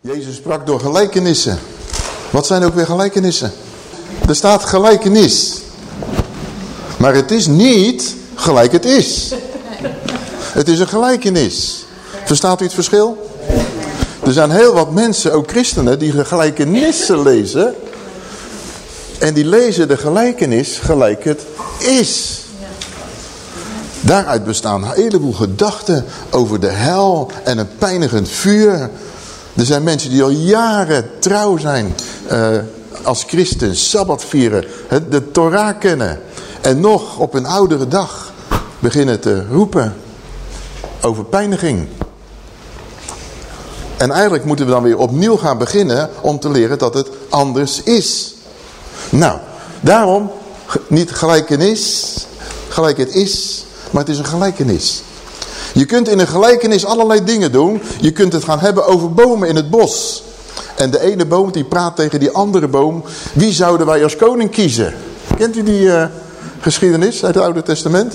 Jezus sprak door gelijkenissen. Wat zijn ook weer gelijkenissen? Er staat gelijkenis. Maar het is niet gelijk het is. Het is een gelijkenis. Verstaat u het verschil? Er zijn heel wat mensen, ook christenen, die gelijkenissen lezen. En die lezen de gelijkenis gelijk het is. Daaruit bestaan een heleboel gedachten over de hel en een pijnigend vuur. Er zijn mensen die al jaren trouw zijn uh, als christen, sabbat vieren, de Torah kennen. En nog op een oudere dag beginnen te roepen over pijniging. En eigenlijk moeten we dan weer opnieuw gaan beginnen om te leren dat het anders is. Nou, daarom niet gelijkenis, gelijk het is, maar het is een gelijkenis. Je kunt in een gelijkenis allerlei dingen doen. Je kunt het gaan hebben over bomen in het bos. En de ene boom die praat tegen die andere boom. Wie zouden wij als koning kiezen? Kent u die uh, geschiedenis uit het Oude Testament?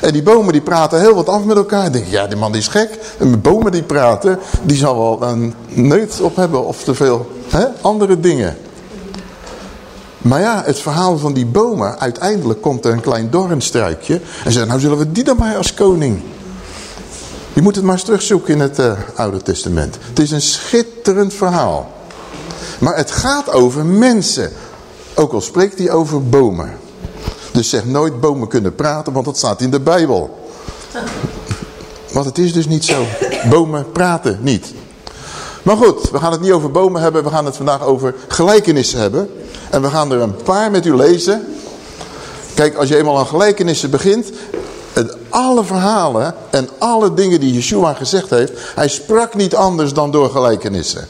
En die bomen die praten heel wat af met elkaar. Ik denk, ja, die man die is gek. En bomen die praten, die zal wel een neut op hebben of te veel andere dingen. Maar ja, het verhaal van die bomen, uiteindelijk komt er een klein doornstruikje. En zegt, nou zullen we die dan maar als koning. Je moet het maar eens terugzoeken in het uh, Oude Testament. Het is een schitterend verhaal. Maar het gaat over mensen. Ook al spreekt hij over bomen. Dus zeg nooit bomen kunnen praten, want dat staat in de Bijbel. Want het is dus niet zo. Bomen praten niet. Maar goed, we gaan het niet over bomen hebben. We gaan het vandaag over gelijkenissen hebben. En we gaan er een paar met u lezen. Kijk, als je eenmaal aan gelijkenissen begint... Het, alle verhalen en alle dingen die Yeshua gezegd heeft... Hij sprak niet anders dan door gelijkenissen.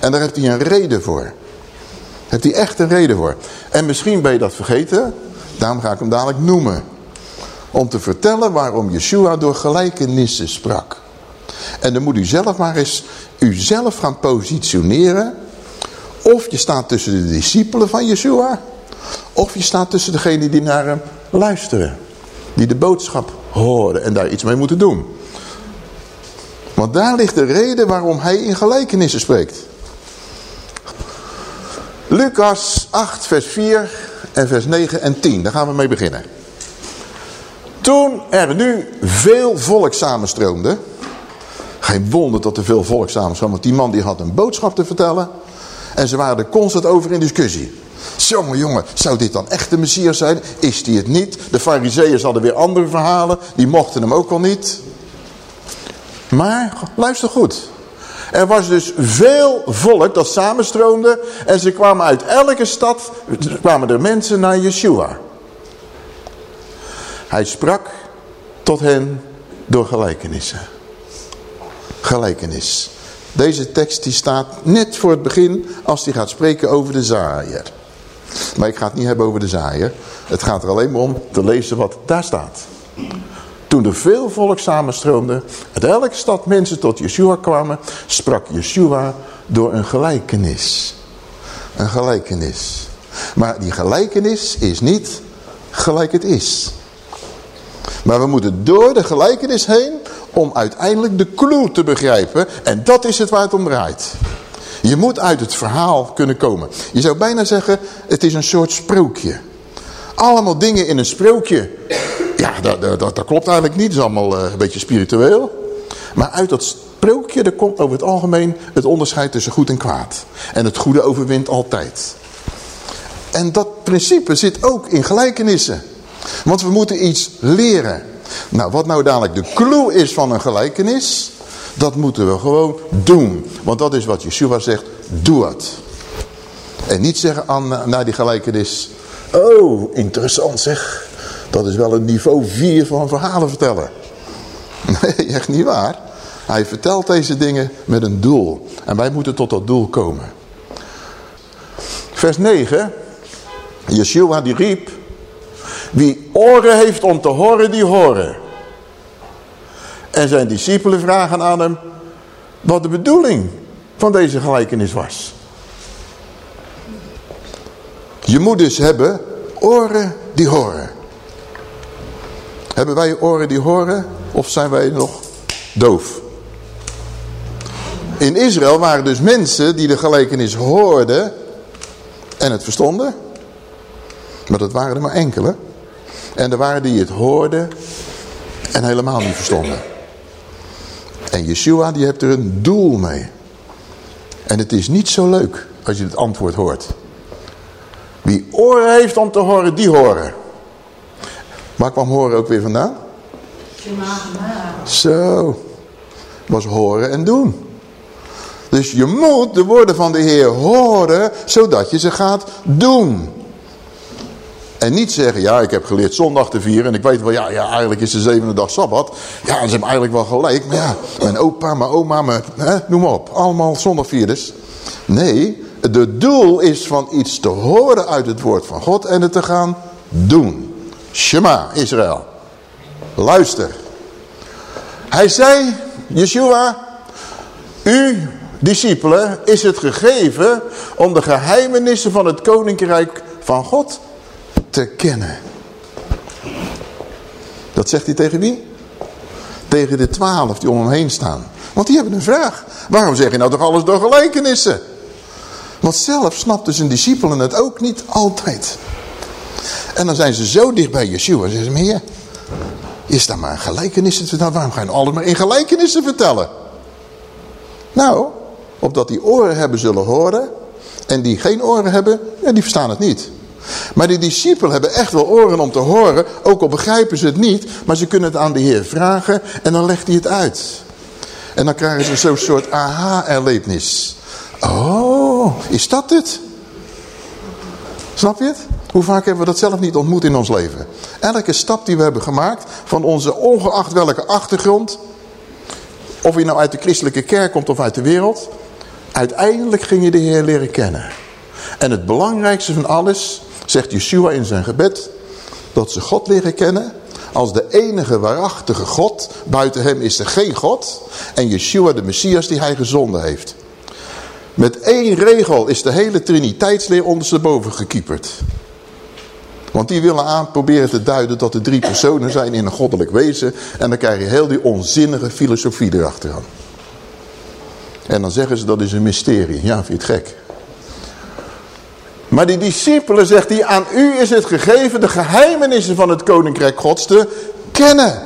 En daar heeft hij een reden voor. Daar heeft hij echt een reden voor. En misschien ben je dat vergeten... Daarom ga ik hem dadelijk noemen. Om te vertellen waarom Yeshua door gelijkenissen sprak. En dan moet u zelf maar eens uzelf gaan positioneren. Of je staat tussen de discipelen van Yeshua. Of je staat tussen degenen die naar hem luisteren. Die de boodschap horen en daar iets mee moeten doen. Want daar ligt de reden waarom hij in gelijkenissen spreekt. Lucas 8 vers 4 en vers 9 en 10. Daar gaan we mee beginnen. Toen er nu veel volk samenstroomde. Geen wonder dat er veel volk samenstroomde. Want die man die had een boodschap te vertellen. En ze waren er constant over in discussie. Jongen, jongen, zou dit dan echt de Messias zijn? Is die het niet? De fariseeërs hadden weer andere verhalen. Die mochten hem ook al niet. Maar, luister goed. Er was dus veel volk dat samenstroomde en ze kwamen uit elke stad, kwamen er mensen naar Yeshua. Hij sprak tot hen door gelijkenissen. Gelijkenis. Deze tekst die staat net voor het begin als hij gaat spreken over de zaaier. Maar ik ga het niet hebben over de zaaier. Het gaat er alleen maar om te lezen wat daar staat. Toen er veel volk samenstroomde, uit elke stad mensen tot Yeshua kwamen, sprak Yeshua door een gelijkenis. Een gelijkenis. Maar die gelijkenis is niet gelijk het is. Maar we moeten door de gelijkenis heen om uiteindelijk de clue te begrijpen. En dat is het waar het om draait. Je moet uit het verhaal kunnen komen. Je zou bijna zeggen, het is een soort sprookje. Allemaal dingen in een sprookje ja, dat, dat, klopt eigenlijk niet. Het is allemaal uh, een beetje spiritueel. Maar uit dat sprookje er komt over het algemeen het onderscheid tussen goed en kwaad. En het goede overwint altijd. En dat principe zit ook in gelijkenissen. Want we moeten iets leren. Nou, wat nou dadelijk de clue is van een gelijkenis... dat moeten we gewoon doen. Want dat is wat Yeshua zegt, doe het. En niet zeggen aan, naar die gelijkenis... Oh, interessant zeg. Dat is wel een niveau 4 van verhalen vertellen. Nee, echt niet waar. Hij vertelt deze dingen met een doel. En wij moeten tot dat doel komen. Vers 9. Yeshua die riep. Wie oren heeft om te horen, die horen. En zijn discipelen vragen aan hem wat de bedoeling van deze gelijkenis was. Je moet dus hebben oren die horen. Hebben wij oren die horen of zijn wij nog doof? In Israël waren dus mensen die de gelijkenis hoorden en het verstonden. Maar dat waren er maar enkele. En er waren die het hoorden en helemaal niet verstonden. En Yeshua die heeft er een doel mee. En het is niet zo leuk als je het antwoord hoort. Wie oren heeft om te horen, die horen. Waar kwam horen ook weer vandaan? Zo. Was horen en doen. Dus je moet de woorden van de Heer horen, zodat je ze gaat doen. En niet zeggen, ja, ik heb geleerd zondag te vieren. En ik weet wel, ja, ja eigenlijk is de zevende dag Sabbat. Ja, ze hebben eigenlijk wel gelijk. Maar ja, mijn opa, mijn oma, mijn, hè, noem maar op. Allemaal zondagvierders. Nee, de doel is van iets te horen uit het woord van God en het te gaan doen. Shema, Israël. Luister. Hij zei, Yeshua, u discipelen is het gegeven om de geheimenissen van het koninkrijk van God te kennen. Dat zegt hij tegen wie? Tegen de twaalf die om hem heen staan. Want die hebben een vraag. Waarom zeg je nou toch alles door gelijkenissen? Want zelf snapten zijn discipelen het ook niet altijd. En dan zijn ze zo dicht bij Yeshua. En zeggen ze, heer, is daar maar gelijkenissen te vertellen? Waarom ga je alles maar in gelijkenissen vertellen? Nou, opdat die oren hebben zullen horen. En die geen oren hebben, die verstaan het niet. Maar die discipelen hebben echt wel oren om te horen. Ook al begrijpen ze het niet. Maar ze kunnen het aan de Heer vragen. En dan legt hij het uit. En dan krijgen ze zo'n soort aha-erlebnis. Oh, is dat het? Snap je het? Hoe vaak hebben we dat zelf niet ontmoet in ons leven? Elke stap die we hebben gemaakt, van onze ongeacht welke achtergrond, of je nou uit de christelijke kerk komt of uit de wereld, uiteindelijk ging je de Heer leren kennen. En het belangrijkste van alles, zegt Yeshua in zijn gebed, dat ze God leren kennen als de enige waarachtige God. Buiten hem is er geen God. En Yeshua de Messias die hij gezonden heeft. Met één regel is de hele triniteitsleer ondersteboven gekieperd. Want die willen aan proberen te duiden dat er drie personen zijn in een goddelijk wezen. En dan krijg je heel die onzinnige filosofie erachteraan. En dan zeggen ze dat is een mysterie. Ja, vind je het gek? Maar die discipelen zegt hij, aan u is het gegeven de geheimenissen van het koninkrijk gods te kennen.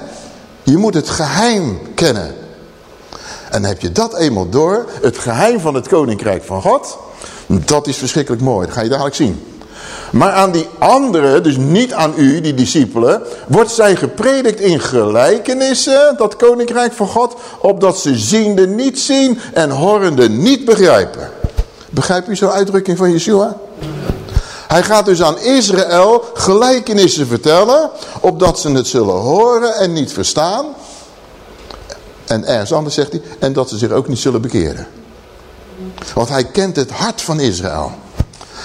Je moet het geheim kennen. En heb je dat eenmaal door, het geheim van het koninkrijk van God, dat is verschrikkelijk mooi. Dat ga je dadelijk zien. Maar aan die anderen, dus niet aan u, die discipelen, wordt zij gepredikt in gelijkenissen, dat koninkrijk van God, opdat ze ziende niet zien en horende niet begrijpen. Begrijp je zo'n uitdrukking van Yeshua? Hij gaat dus aan Israël gelijkenissen vertellen, opdat ze het zullen horen en niet verstaan. En ergens anders zegt hij, en dat ze zich ook niet zullen bekeren. Want hij kent het hart van Israël.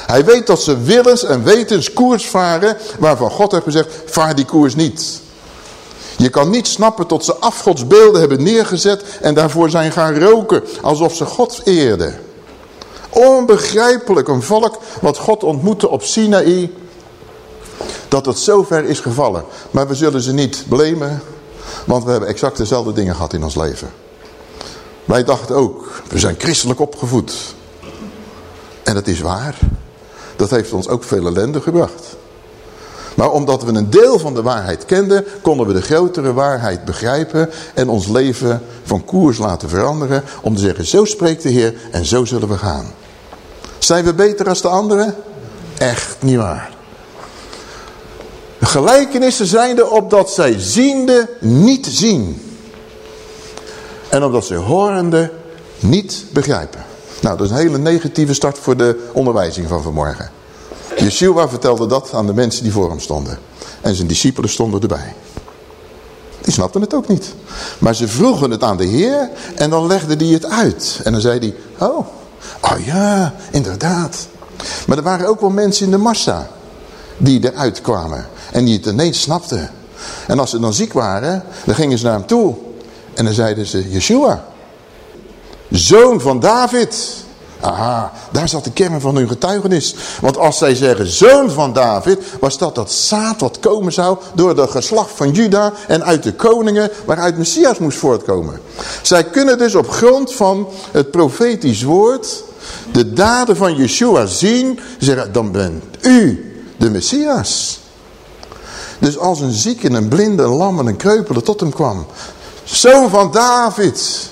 Hij weet dat ze willens en wetens koers varen, waarvan God heeft gezegd, vaar die koers niet. Je kan niet snappen tot ze afgodsbeelden hebben neergezet en daarvoor zijn gaan roken, alsof ze God eerden. Onbegrijpelijk, een volk wat God ontmoette op Sinaï, dat het zo ver is gevallen. Maar we zullen ze niet blamen, want we hebben exact dezelfde dingen gehad in ons leven. Wij dachten ook, we zijn christelijk opgevoed. En dat is waar. Dat heeft ons ook veel ellende gebracht. Maar omdat we een deel van de waarheid kenden, konden we de grotere waarheid begrijpen en ons leven van koers laten veranderen. Om te zeggen, zo spreekt de Heer en zo zullen we gaan. Zijn we beter als de anderen? Echt niet waar. Gelijkenissen zijn er opdat zij ziende niet zien. En omdat ze horende niet begrijpen. Nou, dat is een hele negatieve start voor de onderwijzing van vanmorgen. Yeshua vertelde dat aan de mensen die voor hem stonden. En zijn discipelen stonden erbij. Die snapten het ook niet. Maar ze vroegen het aan de Heer en dan legde hij het uit. En dan zei hij, oh, oh ja, inderdaad. Maar er waren ook wel mensen in de massa die eruit kwamen. En die het ineens snapten. En als ze dan ziek waren, dan gingen ze naar hem toe. En dan zeiden ze, Yeshua, zoon van David. Aha, daar zat de kern van hun getuigenis. Want als zij zeggen zoon van David, was dat dat zaad wat komen zou door de geslacht van Juda en uit de koningen waaruit Messias moest voortkomen. Zij kunnen dus op grond van het profetisch woord de daden van Yeshua zien, zeggen dan bent u de Messias. Dus als een zieke, een blinde, een lam en een kreupele tot hem kwam, zoon van David,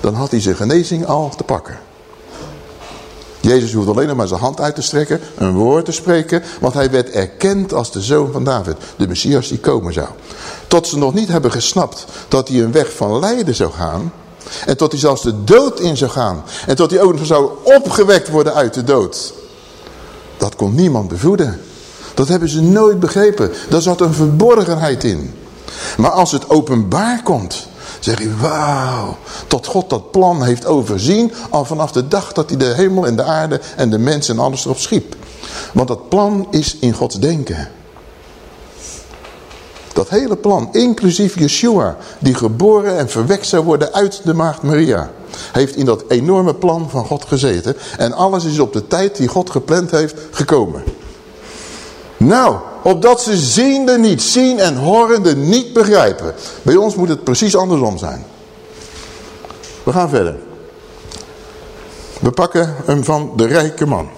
dan had hij zijn genezing al te pakken. Jezus hoeft alleen nog maar zijn hand uit te strekken, een woord te spreken, want hij werd erkend als de zoon van David, de Messias die komen zou. Tot ze nog niet hebben gesnapt dat hij een weg van lijden zou gaan, en tot hij zelfs de dood in zou gaan, en tot hij ook nog zou opgewekt worden uit de dood. Dat kon niemand bevoeden. Dat hebben ze nooit begrepen. Daar zat een verborgenheid in. Maar als het openbaar komt, zeg je, wauw, tot God dat plan heeft overzien al vanaf de dag dat hij de hemel en de aarde en de mensen en alles erop schiep. Want dat plan is in Gods denken. Dat hele plan, inclusief Yeshua, die geboren en verwekt zou worden uit de maagd Maria, heeft in dat enorme plan van God gezeten. En alles is op de tijd die God gepland heeft gekomen. Nou, opdat ze ziende niet zien en horende niet begrijpen. Bij ons moet het precies andersom zijn. We gaan verder. We pakken hem van de rijke man.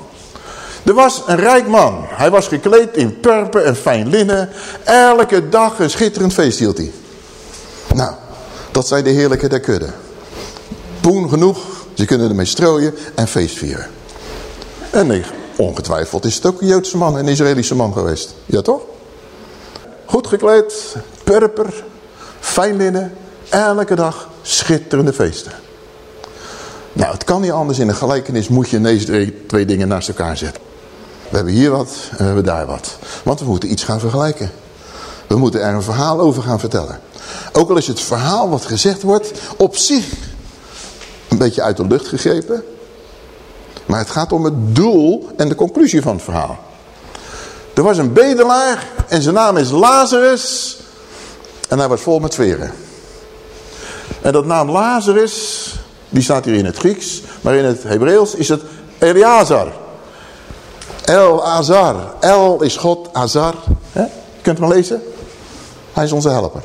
Er was een rijk man. Hij was gekleed in purper en fijn linnen. Elke dag een schitterend feest hield hij. Nou, dat zijn de heerlijke der kudde. Poen genoeg, ze kunnen ermee strooien en feest vieren. En nee, ongetwijfeld is het ook een Joodse man, een Israëlische man geweest. Ja toch? Goed gekleed, purper, fijn linnen, elke dag schitterende feesten. Nou, het kan niet anders. In een gelijkenis moet je deze twee dingen naast elkaar zetten. We hebben hier wat en we hebben daar wat. Want we moeten iets gaan vergelijken. We moeten er een verhaal over gaan vertellen. Ook al is het verhaal wat gezegd wordt op zich een beetje uit de lucht gegrepen. Maar het gaat om het doel en de conclusie van het verhaal. Er was een bedelaar en zijn naam is Lazarus. En hij was vol met veren. En dat naam Lazarus, die staat hier in het Grieks. Maar in het Hebreeuws is het Eleazar. El Azar. El is God, Azar. He? Je kunt het maar lezen. Hij is onze helper.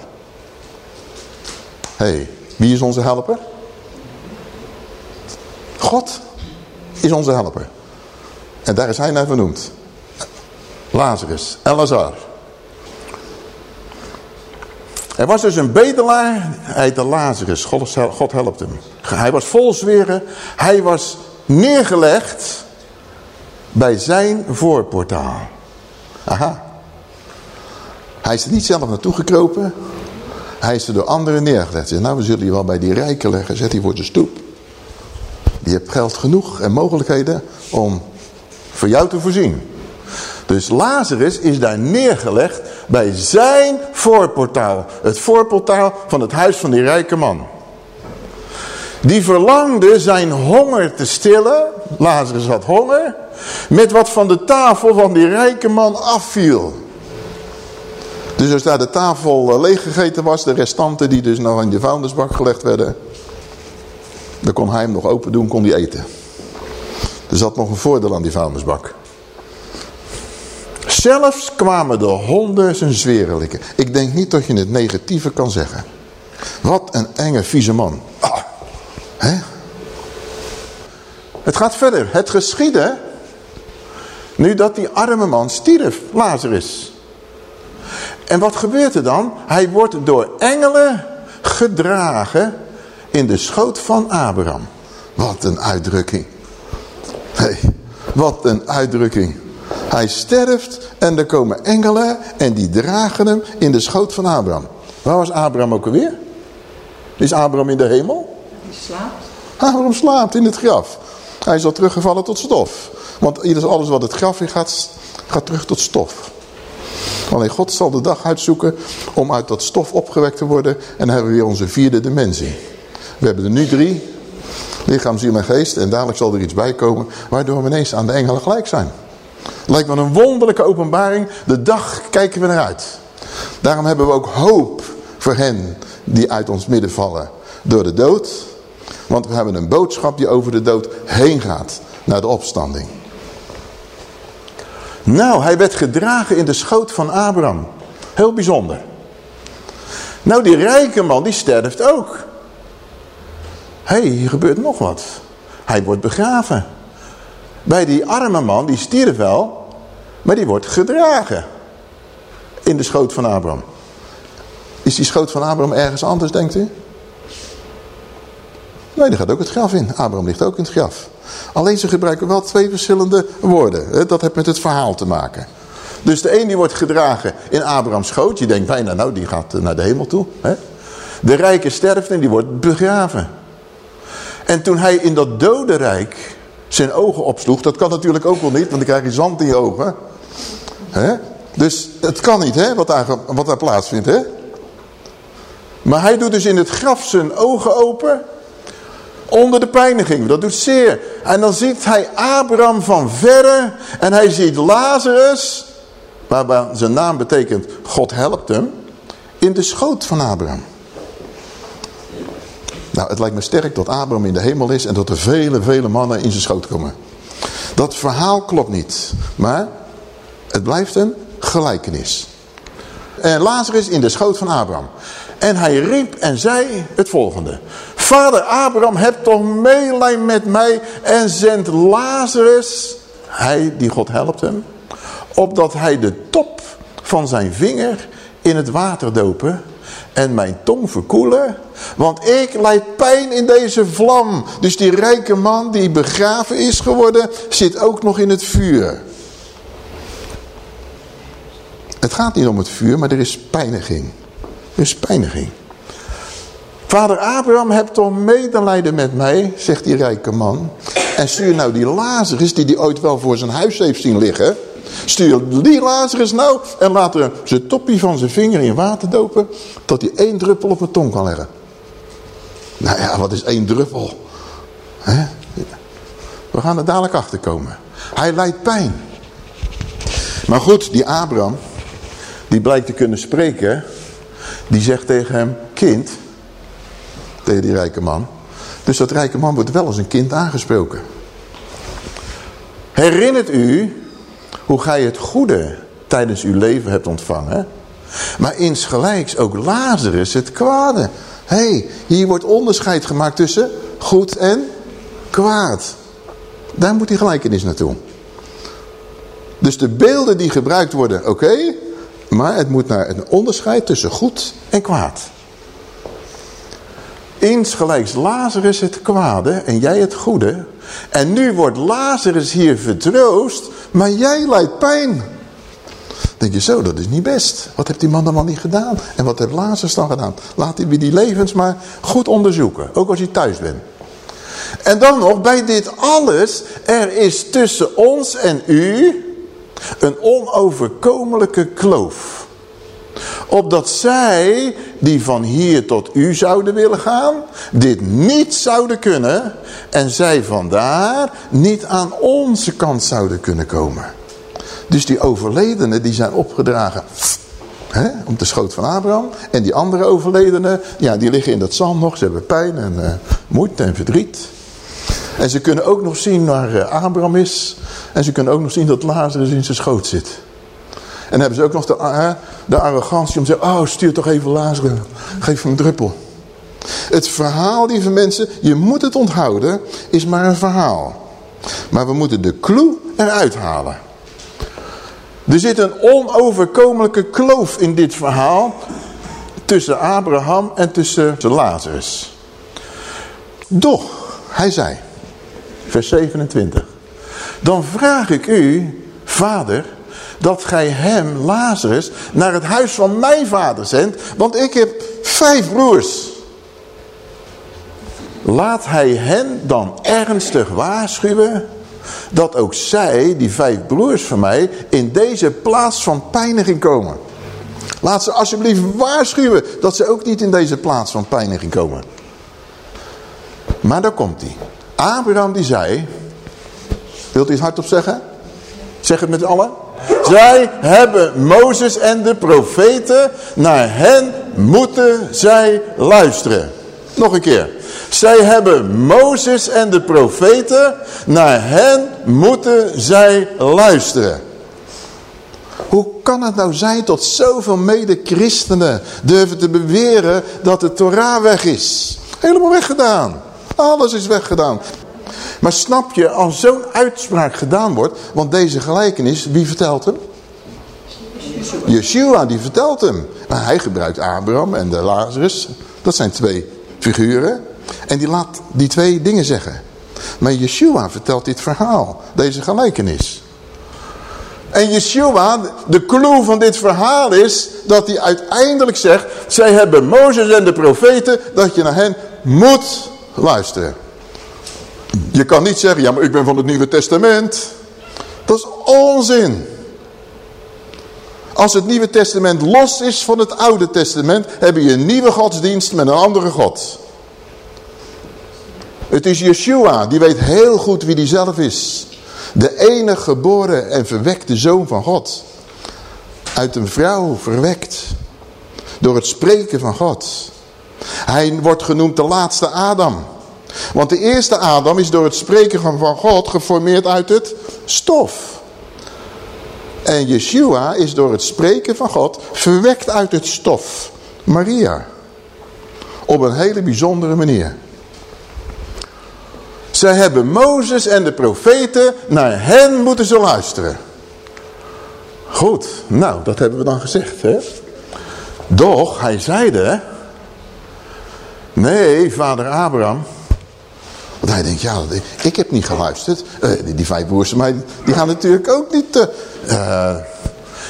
hey, wie is onze helper? God is onze helper. En daar is hij naar vernoemd. Lazarus, Elazar. Er was dus een bedelaar, hij heette Lazarus, God, helpt hem. Hij was vol zweren, hij was neergelegd bij zijn voorportaal. Aha. Hij is er niet zelf naartoe gekropen, hij is er door anderen neergelegd. Nou, we zullen je wel bij die rijken leggen, zet hij voor de stoep. Je hebt geld genoeg en mogelijkheden om voor jou te voorzien. Dus Lazarus is daar neergelegd bij zijn voorportaal. Het voorportaal van het huis van die rijke man. Die verlangde zijn honger te stillen. Lazarus had honger. Met wat van de tafel van die rijke man afviel. Dus als daar de tafel eh, leeggegeten was, de restanten die dus nog in de vuilnisbak gelegd werden. Dan kon hij hem nog open doen, kon hij eten. Er zat nog een voordeel aan die vuilnisbak. Zelfs kwamen de honden zijn zweren likken. Ik denk niet dat je het negatieve kan zeggen. Wat een enge, vieze man. Ah, hè? Het gaat verder. Het geschiedde nu dat die arme man stierf, Lazarus. En wat gebeurt er dan? Hij wordt door engelen gedragen in de schoot van Abraham. Wat een uitdrukking. Hey, wat een uitdrukking. Hij sterft en er komen engelen en die dragen hem in de schoot van Abraham. Waar was Abraham ook alweer? Is Abraham in de hemel? Hij slaapt. Abraham slaapt in het graf. Hij is al teruggevallen tot stof. Want alles wat het graf in gaat, gaat terug tot stof. Alleen God zal de dag uitzoeken om uit dat stof opgewekt te worden. En dan hebben we weer onze vierde dimensie. We hebben er nu drie. Lichaam, ziel en geest. En dadelijk zal er iets bij komen. Waardoor we ineens aan de engelen gelijk zijn. Lijkt wel een wonderlijke openbaring. De dag kijken we naar uit. Daarom hebben we ook hoop voor hen die uit ons midden vallen door de dood. Want we hebben een boodschap die over de dood heen gaat naar de opstanding. Nou, hij werd gedragen in de schoot van Abraham. Heel bijzonder. Nou, die rijke man, die sterft ook. Hey, hier gebeurt nog wat. Hij wordt begraven. Bij die arme man, die stierf wel, maar die wordt gedragen. In de schoot van Abraham. Is die schoot van Abraham ergens anders, denkt u? Nee, die gaat ook het graf in. Abraham ligt ook in het graf. Alleen ze gebruiken wel twee verschillende woorden. Dat heeft met het verhaal te maken. Dus de een die wordt gedragen in Abrahams schoot. Je denkt bijna, nou die gaat naar de hemel toe. De rijke sterft en die wordt begraven. En toen hij in dat dodenrijk zijn ogen opsloeg. Dat kan natuurlijk ook wel niet, want dan krijg je zand in je ogen. Dus het kan niet hè, wat, daar, wat daar plaatsvindt. Hè? Maar hij doet dus in het graf zijn ogen open onder de pijniging. Dat doet zeer. En dan ziet hij Abraham van verre. En hij ziet Lazarus. Waarbij zijn naam betekent God helpt hem. In de schoot van Abraham. Nou, het lijkt me sterk dat Abraham in de hemel is. En dat er vele, vele mannen in zijn schoot komen. Dat verhaal klopt niet. Maar het blijft een gelijkenis. En Lazarus in de schoot van Abraham. En hij riep en zei het volgende. Vader Abraham, heb toch meelij met mij en zend Lazarus, hij die God helpt hem, opdat hij de top van zijn vinger in het water dopen en mijn tong verkoelen. Want ik leid pijn in deze vlam. Dus die rijke man die begraven is geworden, zit ook nog in het vuur. Het gaat niet om het vuur, maar er is pijniging. Er is pijniging. Vader Abraham, heb toch medelijden met mij, zegt die rijke man. En stuur nou die Lazarus, die die ooit wel voor zijn huis heeft zien liggen. Stuur die Lazarus nou en laat er zijn toppie van zijn vinger in water dopen. Tot hij één druppel op mijn tong kan leggen. Nou ja, wat is één druppel? We gaan er dadelijk achter komen. Hij lijdt pijn. Maar goed, die Abraham, die blijkt te kunnen spreken. Die zegt tegen hem, kind, tegen die rijke man. Dus dat rijke man wordt wel als een kind aangesproken. Herinnert u hoe gij het goede tijdens uw leven hebt ontvangen. Maar insgelijks ook Lazarus het kwade. Hey, hier wordt onderscheid gemaakt tussen goed en kwaad. Daar moet die gelijkenis naartoe. Dus de beelden die gebruikt worden, oké. maar het moet naar een onderscheid tussen goed en kwaad. Insgelijks Lazarus het kwade en jij het goede. En nu wordt Lazarus hier vertroost, maar jij lijdt pijn. denk je zo, dat is niet best. Wat heeft die man dan wel niet gedaan? En wat heeft Lazarus dan gedaan? Laat hij die levens maar goed onderzoeken. Ook als je thuis bent. En dan nog, bij dit alles, er is tussen ons en u een onoverkomelijke kloof. Opdat zij, die van hier tot u zouden willen gaan, dit niet zouden kunnen. En zij vandaar niet aan onze kant zouden kunnen komen. Dus die overledenen die zijn opgedragen hè, om de schoot van Abraham. En die andere overledenen, ja, die liggen in dat zand nog. Ze hebben pijn en uh, moeite en verdriet. En ze kunnen ook nog zien waar uh, Abraham is. En ze kunnen ook nog zien dat Lazarus in zijn schoot zit. En hebben ze ook nog de, de arrogantie om te zeggen, oh stuur toch even Lazarus, geef hem een druppel. Het verhaal, lieve mensen, je moet het onthouden, is maar een verhaal. Maar we moeten de clue eruit halen. Er zit een onoverkomelijke kloof in dit verhaal tussen Abraham en tussen Lazarus. Doch, hij zei, vers 27, dan vraag ik u, vader, dat gij hem, Lazarus, naar het huis van mijn vader zendt, want ik heb vijf broers. Laat hij hen dan ernstig waarschuwen dat ook zij, die vijf broers van mij, in deze plaats van pijniging komen. Laat ze alsjeblieft waarschuwen dat ze ook niet in deze plaats van pijniging komen. Maar daar komt hij. Abraham die zei, wilt u het hardop zeggen? Zeg het met allen. Zij hebben Mozes en de profeten, naar hen moeten zij luisteren. Nog een keer. Zij hebben Mozes en de profeten, naar hen moeten zij luisteren. Hoe kan het nou zijn tot zoveel mede-christenen durven te beweren dat de Torah weg is? Helemaal weggedaan. Alles is weggedaan. Maar snap je, als zo'n uitspraak gedaan wordt, want deze gelijkenis, wie vertelt hem? Yeshua, die vertelt hem. Maar hij gebruikt Abraham en de Lazarus. Dat zijn twee figuren. En die laat die twee dingen zeggen. Maar Yeshua vertelt dit verhaal, deze gelijkenis. En Yeshua, de clue van dit verhaal is dat hij uiteindelijk zegt... zij hebben Mozes en de profeten, dat je naar hen moet luisteren. Je kan niet zeggen, ja maar ik ben van het Nieuwe Testament. Dat is onzin. Als het Nieuwe Testament los is van het Oude Testament... heb je een nieuwe godsdienst met een andere God. Het is Yeshua, die weet heel goed wie die zelf is. De enige geboren en verwekte zoon van God. Uit een vrouw verwekt. Door het spreken van God. Hij wordt genoemd de laatste Adam. Want de eerste Adam is door het spreken van God geformeerd uit het stof. En Yeshua is door het spreken van God verwekt uit het stof. Maria. Op een hele bijzondere manier. Zij hebben Mozes en de profeten, naar hen moeten ze luisteren. Goed, nou, dat hebben we dan gezegd, hè. Doch, hij zeide, nee, vader Abraham, want hij denkt, ja, ik heb niet geluisterd. Uh, die, vijf broers van mij, die gaan natuurlijk ook niet... Uh,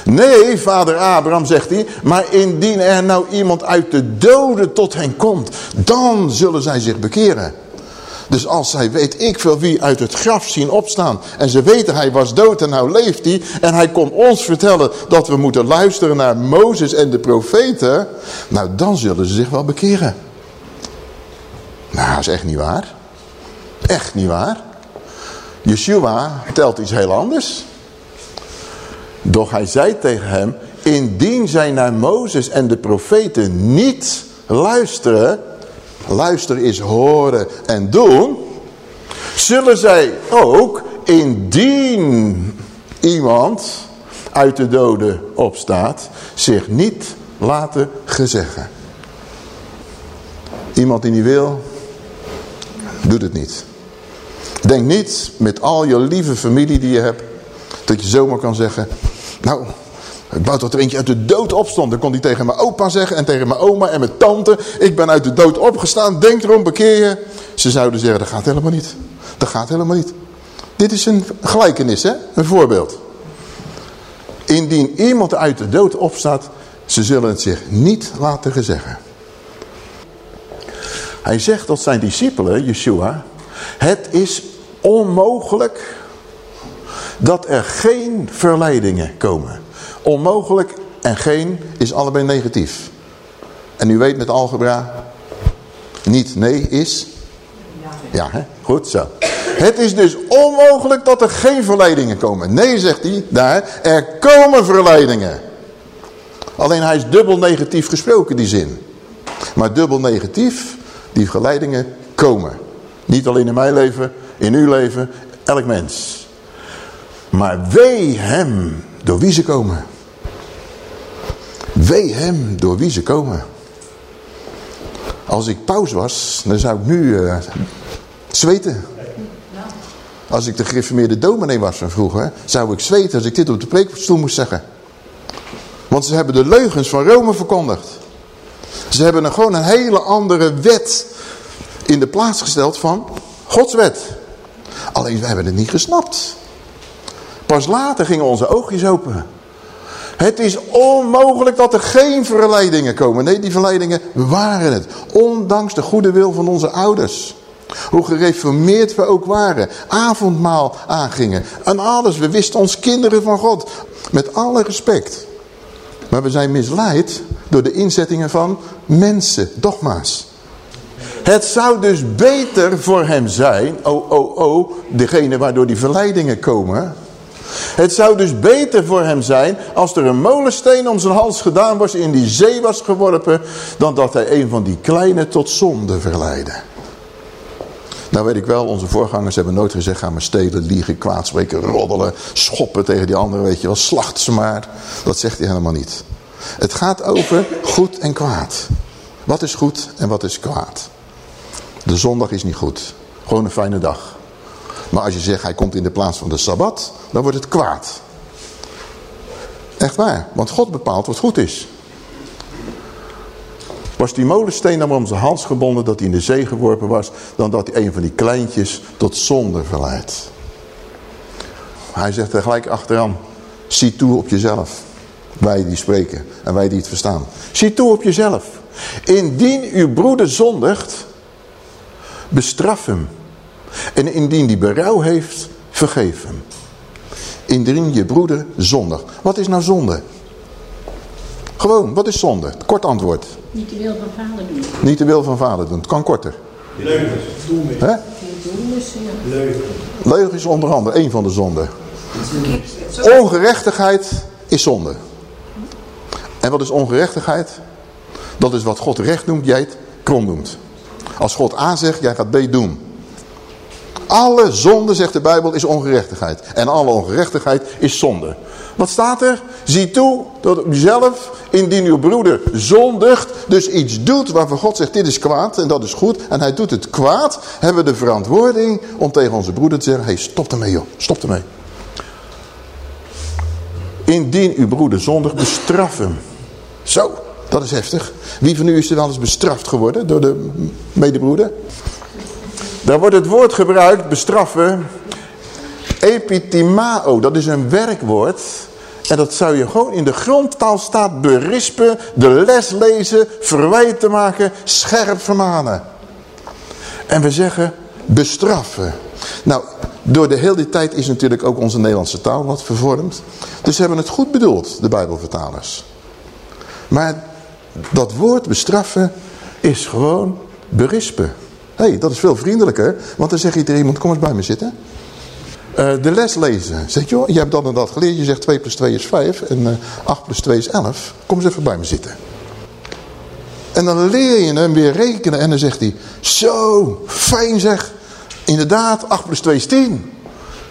nee, vader Abraham, zegt hij, maar indien er nou iemand uit de doden tot hen komt, dan zullen zij zich bekeren. Dus als zij weet ik veel wie uit het graf zien opstaan. En ze weten hij was dood en nou leeft hij. En hij komt ons vertellen dat we moeten luisteren naar Mozes en de profeten. Nou dan zullen ze zich wel bekeren. Nou dat is echt niet waar. Echt niet waar. Yeshua vertelt iets heel anders. Doch hij zei tegen hem, indien zij naar Mozes en de profeten niet luisteren, luisteren is horen en doen, zullen zij ook indien iemand uit de doden opstaat, zich niet laten gezeggen. Iemand die niet wil, doet het niet. Denk niet met al je lieve familie die je hebt, dat je zomaar kan zeggen, nou, ik wou dat er eentje uit de dood opstond. Dan kon hij tegen mijn opa zeggen en tegen mijn oma en mijn tante. Ik ben uit de dood opgestaan, denk erom, bekeer je. Ze zouden zeggen, dat gaat helemaal niet. Dat gaat helemaal niet. Dit is een gelijkenis, hè? een voorbeeld. Indien iemand uit de dood opstaat, ze zullen het zich niet laten gezeggen. Hij zegt tot zijn discipelen, Yeshua, het is onmogelijk dat er geen verleidingen komen. Onmogelijk en geen is allebei negatief. En u weet met algebra, niet nee is? Ja, hè? goed zo. Het is dus onmogelijk dat er geen verleidingen komen. Nee, zegt hij daar, er komen verleidingen. Alleen hij is dubbel negatief gesproken, die zin. Maar dubbel negatief, die verleidingen komen. Niet alleen in mijn leven, in uw leven, elk mens. Maar wee hem door wie ze komen. Wee hem door wie ze komen. Als ik paus was, dan zou ik nu uh, zweten. Als ik de gereformeerde dominee was van vroeger, zou ik zweten als ik dit op de preekstoel moest zeggen. Want ze hebben de leugens van Rome verkondigd. Ze hebben er gewoon een hele andere wet in de plaats gesteld van Gods wet. Alleen we hebben het niet gesnapt. Pas later gingen onze oogjes open. Het is onmogelijk dat er geen verleidingen komen. Nee, die verleidingen waren het. Ondanks de goede wil van onze ouders. Hoe gereformeerd we ook waren. Avondmaal aangingen. En alles. We wisten ons kinderen van God. Met alle respect. Maar we zijn misleid door de inzettingen van mensen. Dogma's. Het zou dus beter voor hem zijn. Oh, oh, oh. Degene waardoor die verleidingen komen Het zou dus beter voor hem zijn als er een molensteen om zijn hals gedaan was, in die zee was geworpen, dan dat hij een van die kleine tot zonde verleidde. Nou weet ik wel, onze voorgangers hebben nooit gezegd, ga maar stelen, liegen, kwaadspreken, roddelen, schoppen tegen die anderen, weet je wel, slacht ze maar. Dat zegt hij helemaal niet. Het gaat over goed en kwaad. Wat is goed en wat is kwaad? De zondag is niet goed. Gewoon een fijne dag. Maar als je zegt hij komt in de plaats van de Sabbat, dan wordt het kwaad. Echt waar, want God bepaalt wat goed is. Was die molensteen dan om zijn hals gebonden dat hij in de zee geworpen was, dan dat hij een van die kleintjes tot zonde verleidt. Hij zegt er gelijk achteraan, zie toe op jezelf. Wij die spreken en wij die het verstaan. Zie toe op jezelf. Indien uw broeder zondigt, bestraf hem. En indien die berouw heeft, vergeef hem. Indien je broeder zondigt. Wat is nou zonde? Gewoon, wat is zonde? Kort antwoord. Niet de wil van vader doen. Niet de wil van vader doen. Het kan korter. Leugens. Hè? Doen is, ja. Leugen. Leugen is onder andere één van de zonden. Ongerechtigheid is zonde. En wat is ongerechtigheid? Dat is wat God recht noemt, jij het krom noemt. Als God A zegt, jij gaat B doen. Alle zonde, zegt de Bijbel, is ongerechtigheid. En alle ongerechtigheid is zonde. Wat staat er? Zie toe dat u zelf, indien uw broeder zondigt, dus iets doet waarvan God zegt, dit is kwaad en dat is goed, en hij doet het kwaad, hebben we de verantwoording om tegen onze broeder te zeggen, hey, stop ermee joh, stop ermee. Indien uw broeder zondigt, bestraf hem. Zo, dat is heftig. Wie van u is er wel eens bestraft geworden door de medebroeder? Daar wordt het woord gebruikt, bestraffen, epitimao, dat is een werkwoord. En dat zou je gewoon in de grondtaal staat berispen, de les lezen, verwijten maken, scherp vermanen. En we zeggen bestraffen. Nou, door de hele tijd is natuurlijk ook onze Nederlandse taal wat vervormd. Dus ze hebben het goed bedoeld, de Bijbelvertalers. Maar dat woord bestraffen is gewoon berispen. Hey, dat is veel vriendelijker, want dan zeg je tegen iemand, kom eens bij me zitten. Uh, de les lezen. Zeg je, je hebt dat en dat geleerd. Je zegt 2 plus 2 is 5 en uh, 8 plus 2 is 11. Kom eens even bij me zitten. En dan leer je hem weer rekenen en dan zegt hij, zo, fijn zeg. Inderdaad, 8 plus 2 is 10.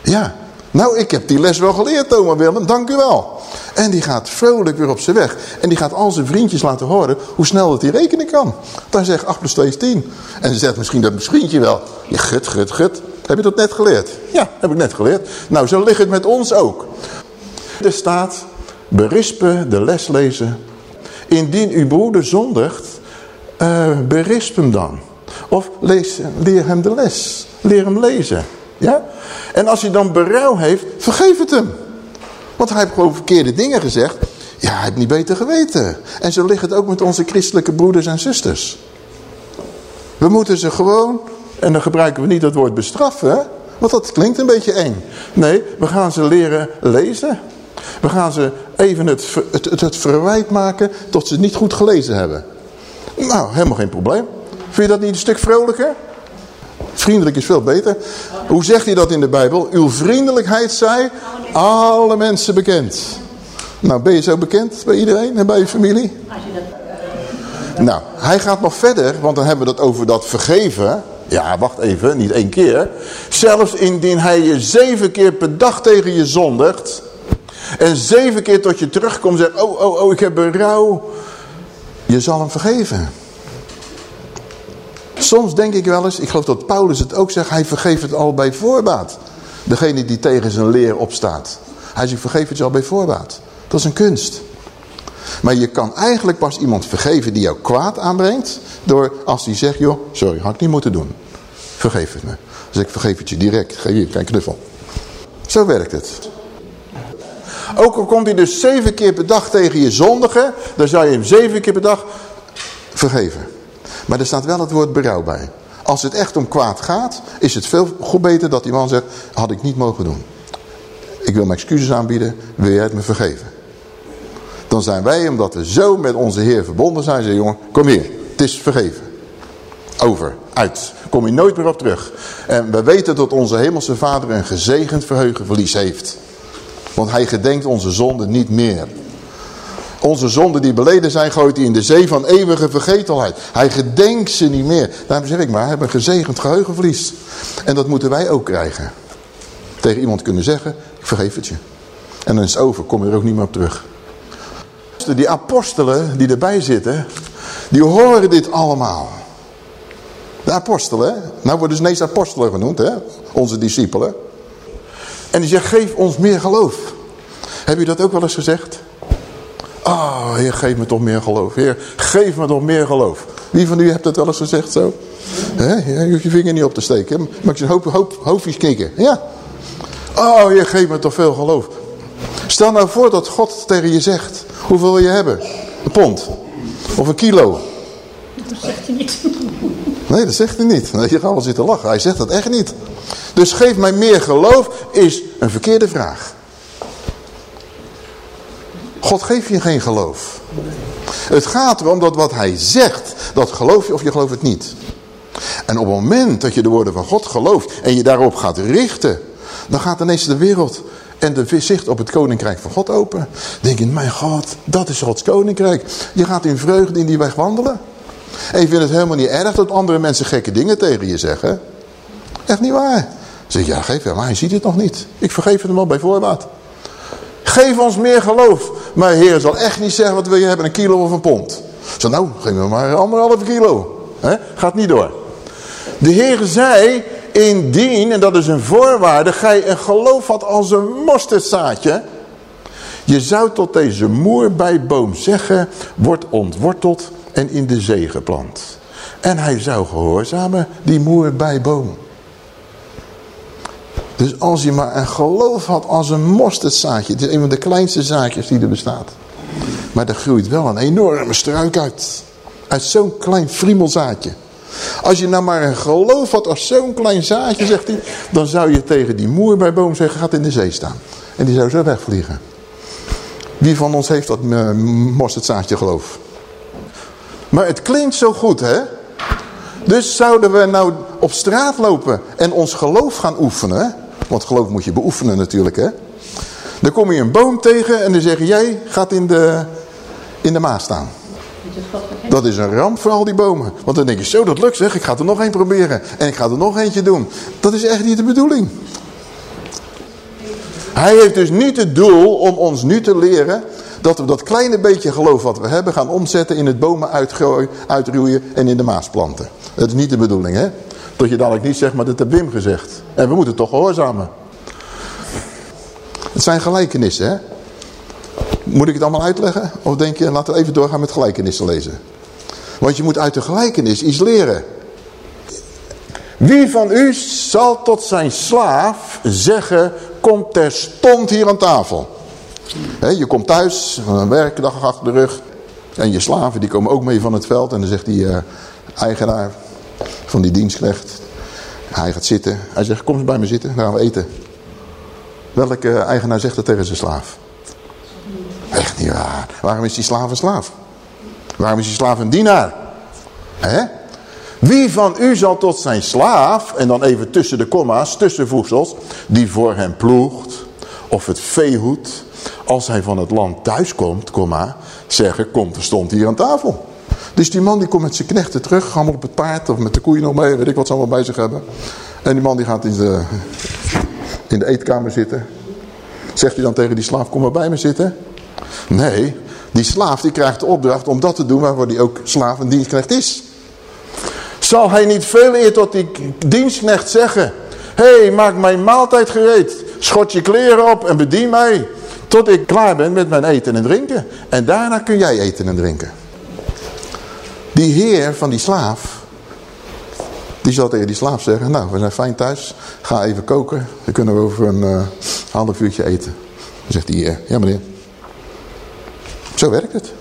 Ja, nou ik heb die les wel geleerd, Thomas Willem, dank u wel. En die gaat vrolijk weer op zijn weg. En die gaat al zijn vriendjes laten horen hoe snel dat hij rekenen kan. Dan zegt 8 plus 2 is 10. En ze zegt misschien dat vriendje wel. Ja, gut, gut, gut. Heb je dat net geleerd? Ja, heb ik net geleerd. Nou, zo ligt het met ons ook. Er staat, berispen, de les lezen. Indien uw broeder zondigt, uh, berisp hem dan. Of leer hem de les. Leer hem lezen. Ja? En als hij dan berouw heeft, vergeef het hem. Want hij heeft gewoon verkeerde dingen gezegd. Ja, hij heeft niet beter geweten. En zo ligt het ook met onze christelijke broeders en zusters. We moeten ze gewoon, en dan gebruiken we niet het woord bestraffen, want dat klinkt een beetje eng. Nee, we gaan ze leren lezen. We gaan ze even het, het, het, het verwijt maken tot ze het niet goed gelezen hebben. Nou, helemaal geen probleem. Vind je dat niet een stuk vrolijker? Vriendelijk is veel beter. Hoe zegt hij dat in de Bijbel? Uw vriendelijkheid zij alle mensen bekend. Nou, ben je zo bekend bij iedereen en bij je familie? Nou, hij gaat nog verder, want dan hebben we dat over dat vergeven. Ja, wacht even, niet één keer. Zelfs indien hij je zeven keer per dag tegen je zondigt... en zeven keer tot je terugkomt en zegt... oh, oh, oh, ik heb berouw... je zal hem vergeven. Soms denk ik wel eens, ik geloof dat Paulus het ook zegt... hij vergeeft het al bij voorbaat. Degene die tegen zijn leer opstaat. Hij zegt, vergeef het je al bij voorbaat. Dat is een kunst. Maar je kan eigenlijk pas iemand vergeven die jou kwaad aanbrengt... door als die zegt, joh, sorry, had ik niet moeten doen. Vergeef het me. Dus ik vergeef het je direct. Geef hier, kijk knuffel. Zo werkt het. Ook al komt hij dus zeven keer per dag tegen je zondigen... dan zou je hem zeven keer per dag vergeven. Maar er staat wel het woord berouw bij. Als het echt om kwaad gaat, is het veel goed beter dat die man zegt... had ik niet mogen doen. Ik wil mijn excuses aanbieden, wil jij het me vergeven? Dan zijn wij, omdat we zo met onze Heer verbonden zijn, zeggen jongen, kom hier, het is vergeven. Over, uit. Kom je nooit meer op terug. En we weten dat onze hemelse vader een gezegend verheugenverlies heeft. Want hij gedenkt onze zonden niet meer. Onze zonden die beleden zijn, gooit hij in de zee van eeuwige vergetelheid. Hij gedenkt ze niet meer. Daarom zeg ik maar, hij heeft een gezegend geheugenverlies. En dat moeten wij ook krijgen. Tegen iemand kunnen zeggen, ik vergeef het je. En dan is het over, kom je er ook niet meer op terug. Die apostelen die erbij zitten, die horen dit allemaal. De apostelen, nou worden ze ineens apostelen genoemd, hè? onze discipelen. En die zegt, geef ons meer geloof. Heb je dat ook wel eens gezegd? Ah, oh, heer, geef me toch meer geloof. Heer, geef me toch meer geloof. Wie van u hebt dat wel eens gezegd zo? He? Je hoeft je vinger niet op te steken. Maar je een hoop, hoop, hoofdjes kikken. Ja. Oh, heer, geef me toch veel geloof. Stel nou voor dat God tegen je zegt. Hoeveel wil je hebben? Een pond. Of een kilo. Dat zegt hij niet. Nee, dat zegt hij niet. Je gaat wel zitten lachen. Hij zegt dat echt niet. Dus geef mij meer geloof is een verkeerde vraag. God geeft je geen geloof. Het gaat erom dat wat hij zegt, dat geloof je of je gelooft het niet. En op het moment dat je de woorden van God gelooft en je daarop gaat richten, dan gaat ineens de wereld en de zicht op het koninkrijk van God open. Denk je, mijn God, dat is Gods koninkrijk. Je gaat in vreugde in die weg wandelen. En je vindt het helemaal niet erg dat andere mensen gekke dingen tegen je zeggen. Echt niet waar. Dan zeg je, ja geef hem, maar hij ziet het nog niet. Ik vergeef het hem al bij voorbaat. Geef ons meer geloof. Maar de Heer zal echt niet zeggen, wat wil je hebben, een kilo of een pond. Zo nou, geef me maar anderhalve kilo. Gaat niet door. De Heer zei, indien, en dat is een voorwaarde, gij een geloof had als een mosterdzaadje. Je zou tot deze moerbijboom zeggen, wordt ontworteld en in de zee geplant. En hij zou gehoorzamen, die moerbijboom. Dus als je maar een geloof had als een mosterdzaadje. Het is een van de kleinste zaadjes die er bestaat. Maar er groeit wel een enorme struik uit. Uit zo'n klein friemelzaadje. Als je nou maar een geloof had als zo'n klein zaadje, zegt hij. Dan zou je tegen die moerbijboom zeggen, gaat in de zee staan. En die zou zo wegvliegen. Wie van ons heeft dat uh, mosterdzaadje geloof? Maar het klinkt zo goed, hè? Dus zouden we nou op straat lopen en ons geloof gaan oefenen... Want geloof moet je beoefenen natuurlijk, hè. Dan kom je een boom tegen en dan zeggen jij gaat in de, in de maas staan. Dat is een ramp voor al die bomen. Want dan denk je, zo dat lukt zeg, ik ga er nog één proberen. En ik ga er nog eentje doen. Dat is echt niet de bedoeling. Hij heeft dus niet het doel om ons nu te leren dat we dat kleine beetje geloof wat we hebben gaan omzetten in het bomen uitroeien en in de maas planten. Dat is niet de bedoeling, hè? Dat je dadelijk niet zegt, maar dat heeft Wim gezegd. En we moeten toch gehoorzamen. Het zijn gelijkenissen, hè? Moet ik het allemaal uitleggen? Of denk je, laten we even doorgaan met gelijkenissen lezen. Want je moet uit de gelijkenis iets leren. Wie van u zal tot zijn slaaf zeggen, kom terstond hier aan tafel. je komt thuis, een werkdag achter de rug. En je slaven die komen ook mee van het veld. En dan zegt die uh, eigenaar, van die dienstknecht. Hij gaat zitten. Hij zegt, kom eens bij me zitten, dan gaan we eten. Welke eigenaar zegt dat tegen zijn slaaf? Echt niet waar. Waarom is die slaaf een slaaf? Waarom is die slaaf een dienaar? Hè? Wie van u zal tot zijn slaaf, en dan even tussen de komma's, tussen voedsels, die voor hem ploegt, of het veehoed, als hij van het land thuiskomt, komma, zeggen, kom stond hier aan tafel. Dus die man die komt met zijn knechten terug, allemaal op het paard of met de koeien nog mee, weet ik wat ze allemaal bij zich hebben. En die man die gaat in de, in de eetkamer zitten. Zegt hij dan tegen die slaaf, kom maar bij me zitten? Nee, die slaaf die krijgt de opdracht om dat te doen waarvoor hij ook slaaf en dienstknecht is. Zal hij niet veel eer tot die dienstknecht zeggen, hé, hey, maak mijn maaltijd gereed, schot je kleren op en bedien mij, tot ik klaar ben met mijn eten en drinken. En daarna kun jij eten en drinken. Die heer van die slaaf, die zal tegen die slaaf zeggen, nou we zijn fijn thuis, ga even koken, dan kunnen we over een uh, half uurtje eten. Dan zegt die heer, ja meneer. Zo werkt het.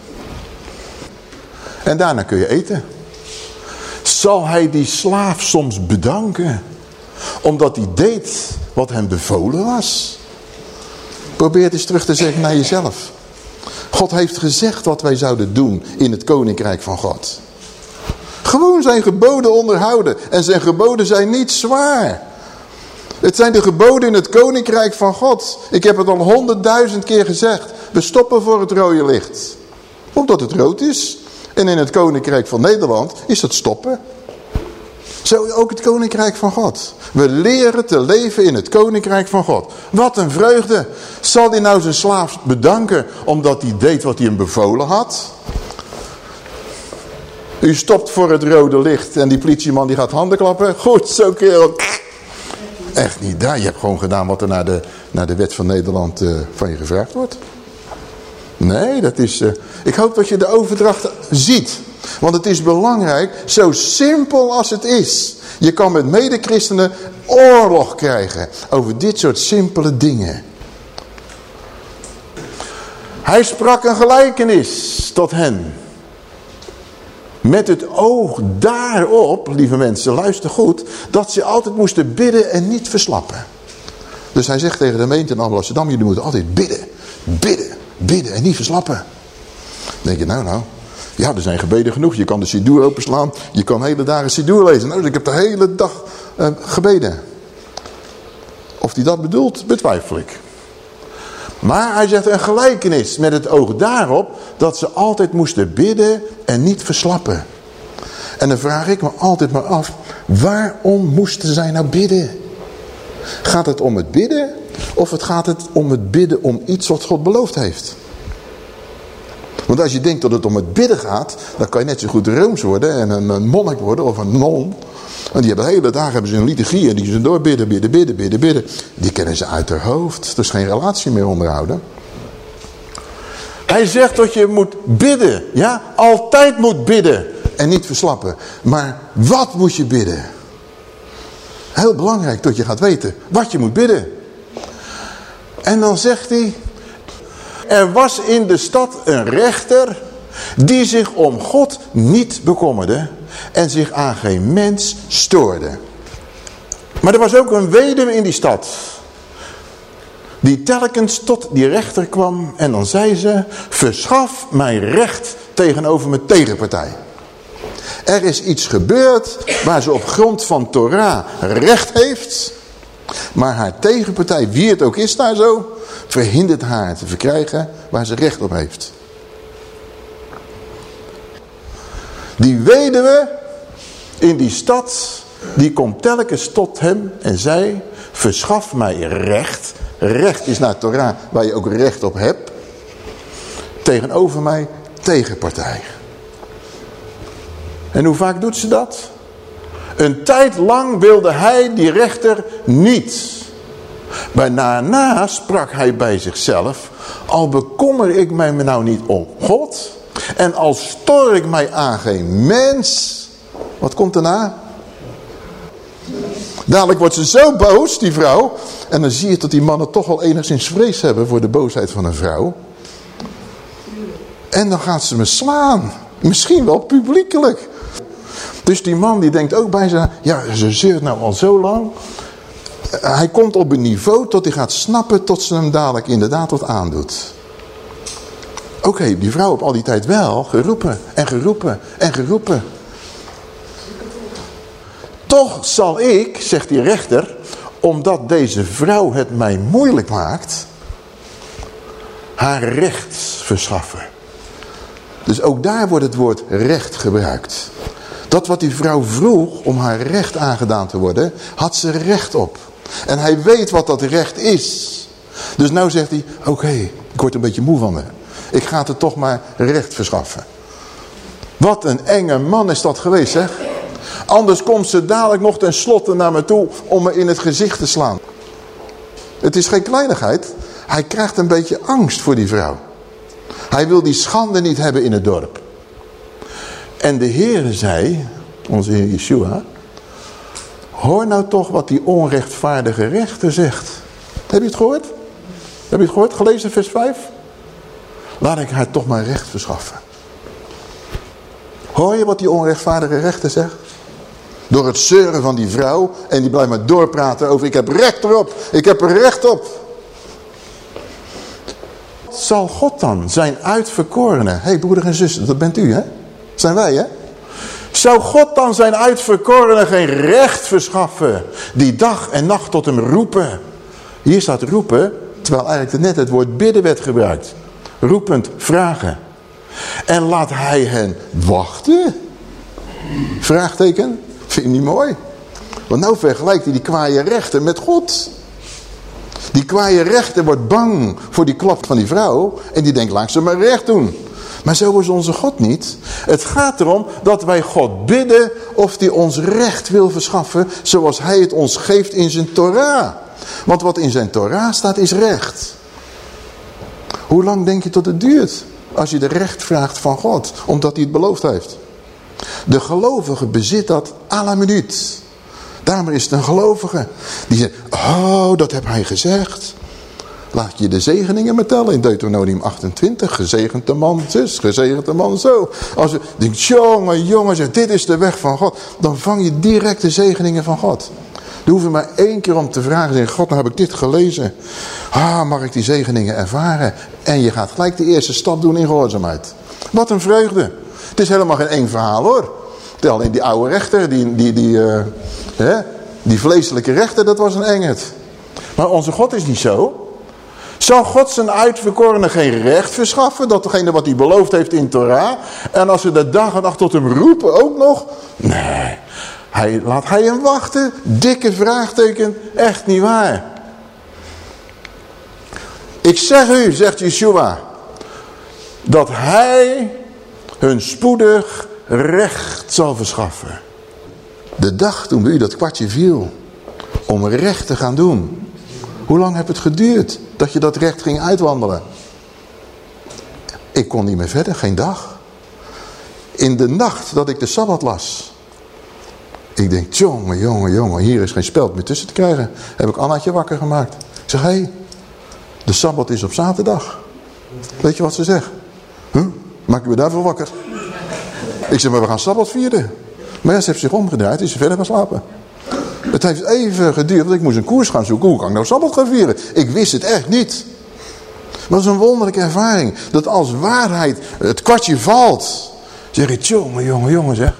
En daarna kun je eten. Zal hij die slaaf soms bedanken, omdat hij deed wat hem bevolen was? Probeer eens terug te zeggen naar jezelf. God heeft gezegd wat wij zouden doen in het koninkrijk van God. Gewoon zijn geboden onderhouden. En zijn geboden zijn niet zwaar. Het zijn de geboden in het koninkrijk van God. Ik heb het al honderdduizend keer gezegd. We stoppen voor het rode licht. Omdat het rood is. En in het koninkrijk van Nederland is het stoppen. Zo ook het koninkrijk van God. We leren te leven in het koninkrijk van God. Wat een vreugde. Zal hij nou zijn slaaf bedanken omdat hij deed wat hij hem bevolen had? U stopt voor het rode licht en die politieman die gaat handen klappen. Goed zo kerel. Echt niet daar. Je hebt gewoon gedaan wat er naar de, naar de wet van Nederland uh, van je gevraagd wordt. Nee, dat is... Uh, ik hoop dat je de overdracht ziet. Want het is belangrijk, zo simpel als het is. Je kan met medechristenen oorlog krijgen over dit soort simpele dingen. Hij sprak een gelijkenis tot hen. Met het oog daarop, lieve mensen, luister goed, dat ze altijd moesten bidden en niet verslappen. Dus hij zegt tegen de gemeente in Amsterdam, jullie moeten altijd bidden, bidden, bidden en niet verslappen. Dan denk je, nou nou, ja, er zijn gebeden genoeg. Je kan de Sidoer openslaan. Je kan hele dagen Sidoer lezen. Nou, dus ik heb de hele dag uh, gebeden. Of hij dat bedoelt, betwijfel ik. Maar hij zegt een gelijkenis met het oog daarop dat ze altijd moesten bidden en niet verslappen. En dan vraag ik me altijd maar af, waarom moesten zij nou bidden? Gaat het om het bidden of het gaat het om het bidden om iets wat God beloofd heeft? Want als je denkt dat het om het bidden gaat, dan kan je net zo goed rooms worden en een, monnik worden of een non. Want die hebben hele dag hebben ze een liturgie en die ze door bidden, bidden, bidden, bidden. Die kennen ze uit haar hoofd. Is geen relatie meer onderhouden. Hij zegt dat je moet bidden. Ja, altijd moet bidden. En niet verslappen. Maar wat moet je bidden? Heel belangrijk dat je gaat weten wat je moet bidden. En dan zegt hij, er was in de stad een rechter die zich om God niet bekommerde en zich aan geen mens stoorde. Maar er was ook een weduwe in die stad die telkens tot die rechter kwam en dan zei ze, verschaf mij recht tegenover mijn tegenpartij. Er is iets gebeurd waar ze op grond van Torah recht heeft, maar haar tegenpartij, wie het ook is daar zo, verhindert haar te verkrijgen waar ze recht op heeft. Die weduwe in die stad, die komt telkens tot hem en zei, verschaf mij recht. Recht is naar Torah, waar je ook recht op hebt. Tegenover mij tegenpartij. En hoe vaak doet ze dat? Een tijd lang wilde hij die rechter niet. Maar daarna sprak hij bij zichzelf, al bekommer ik mij nou niet om God, en al stoor ik mij aan geen mens, wat komt daarna? Dadelijk wordt ze zo boos, die vrouw, en dan zie je dat die mannen toch wel enigszins vrees hebben voor de boosheid van een vrouw. En dan gaat ze me slaan, misschien wel publiekelijk. Dus die man die denkt ook bij zich, ja ze zeurt nou al zo lang, hij komt op een niveau tot hij gaat snappen tot ze hem dadelijk inderdaad wat aandoet. Oké, die vrouw op al die tijd wel geroepen en geroepen en geroepen. Toch zal ik, zegt die rechter, omdat deze vrouw het mij moeilijk maakt, haar recht verschaffen. Dus ook daar wordt het woord recht gebruikt. Dat wat die vrouw vroeg om haar recht aangedaan te worden, had ze recht op. En hij weet wat dat recht is. Dus nou zegt hij, oké, ik word een beetje moe van me. Ik ga het toch maar recht verschaffen. Wat een enge man is dat geweest, zeg. Anders komt ze dadelijk nog ten slotte naar me toe om me in het gezicht te slaan. Het is geen kleinigheid. Hij krijgt een beetje angst voor die vrouw. Hij wil die schande niet hebben in het dorp. En de Heere zei, onze Heer Yeshua, Hoor nou toch wat die onrechtvaardige rechter zegt. Heb je het gehoord? Heb je het gehoord? Gelezen vers 5? Laat ik haar toch maar recht verschaffen. Hoor je wat die onrechtvaardige rechter zegt? Door het zeuren van die vrouw. En die blijft maar doorpraten over ik heb recht erop. Ik heb er recht op. Zal God dan zijn uitverkorene. Hé hey, broeder en zuster, dat bent u hè? zijn wij hè? Zou God dan zijn uitverkorenen geen recht verschaffen? Die dag en nacht tot hem roepen. Hier staat roepen, terwijl eigenlijk net het woord bidden werd gebruikt. Roepend, vragen. En laat hij hen wachten? Vraagteken. Vind je niet mooi? Want nou vergelijkt hij die kwaaie rechter met God. Die kwaaie rechter wordt bang voor die klap van die vrouw. En die denkt, laat ze maar recht doen. Maar zo is onze God niet. Het gaat erom dat wij God bidden of hij ons recht wil verschaffen zoals hij het ons geeft in zijn Torah. Want wat in zijn Torah staat is recht. Hoe lang denk je tot het duurt als je de recht vraagt van God, omdat hij het beloofd heeft? De gelovige bezit dat à la minuut. Daarom is het een gelovige. Die zegt, oh, dat heb hij gezegd. Laat je de zegeningen maar tellen in Deuteronomium 28. Gezegend de man zus, gezegend de man zo. Als je denkt, jongen, jongen, dit is de weg van God. Dan vang je direct de zegeningen van God. Dan hoef je maar één keer om te vragen. Zeg, God, nou heb ik dit gelezen. Ah, mag ik die zegeningen ervaren? En je gaat gelijk de eerste stap doen in gehoorzaamheid. Wat een vreugde. Het is helemaal geen eng verhaal hoor. Tel in die oude rechter, die, die, die, uh, hè, die vleeselijke rechter, dat was een engert. Maar onze God is niet zo. Zou God zijn uitverkorenen geen recht verschaffen? Dat degene wat hij beloofd heeft in Torah. En als ze de dag en nacht tot hem roepen ook nog? Nee. Hij, laat hij hem wachten? Dikke vraagteken. Echt niet waar. Ik zeg u, zegt Yeshua. Dat hij hun spoedig recht zal verschaffen. De dag toen u dat kwartje viel. Om recht te gaan doen. Hoe lang heeft het geduurd dat je dat recht ging uitwandelen? Ik kon niet meer verder, geen dag. In de nacht dat ik de Sabbat las. Ik denk, jongen, jongen, jongen, hier is geen speld meer tussen te krijgen. Heb ik Annaatje wakker gemaakt. Ik zeg, hé, hey, de Sabbat is op zaterdag. Weet je wat ze zegt? Huh? Maak je me daarvoor wakker? Ik zeg, maar we gaan Sabbat vieren. Maar ja, ze heeft zich omgedraaid en is verder gaan slapen. Het heeft even geduurd, want ik moest een koers gaan zoeken. Hoe kan ik nou Sabbat gaan vieren? Ik wist het echt niet. Het was een wonderlijke ervaring. Dat als waarheid het kwartje valt. Zeg ik, jongen, jongen, jongen zeg.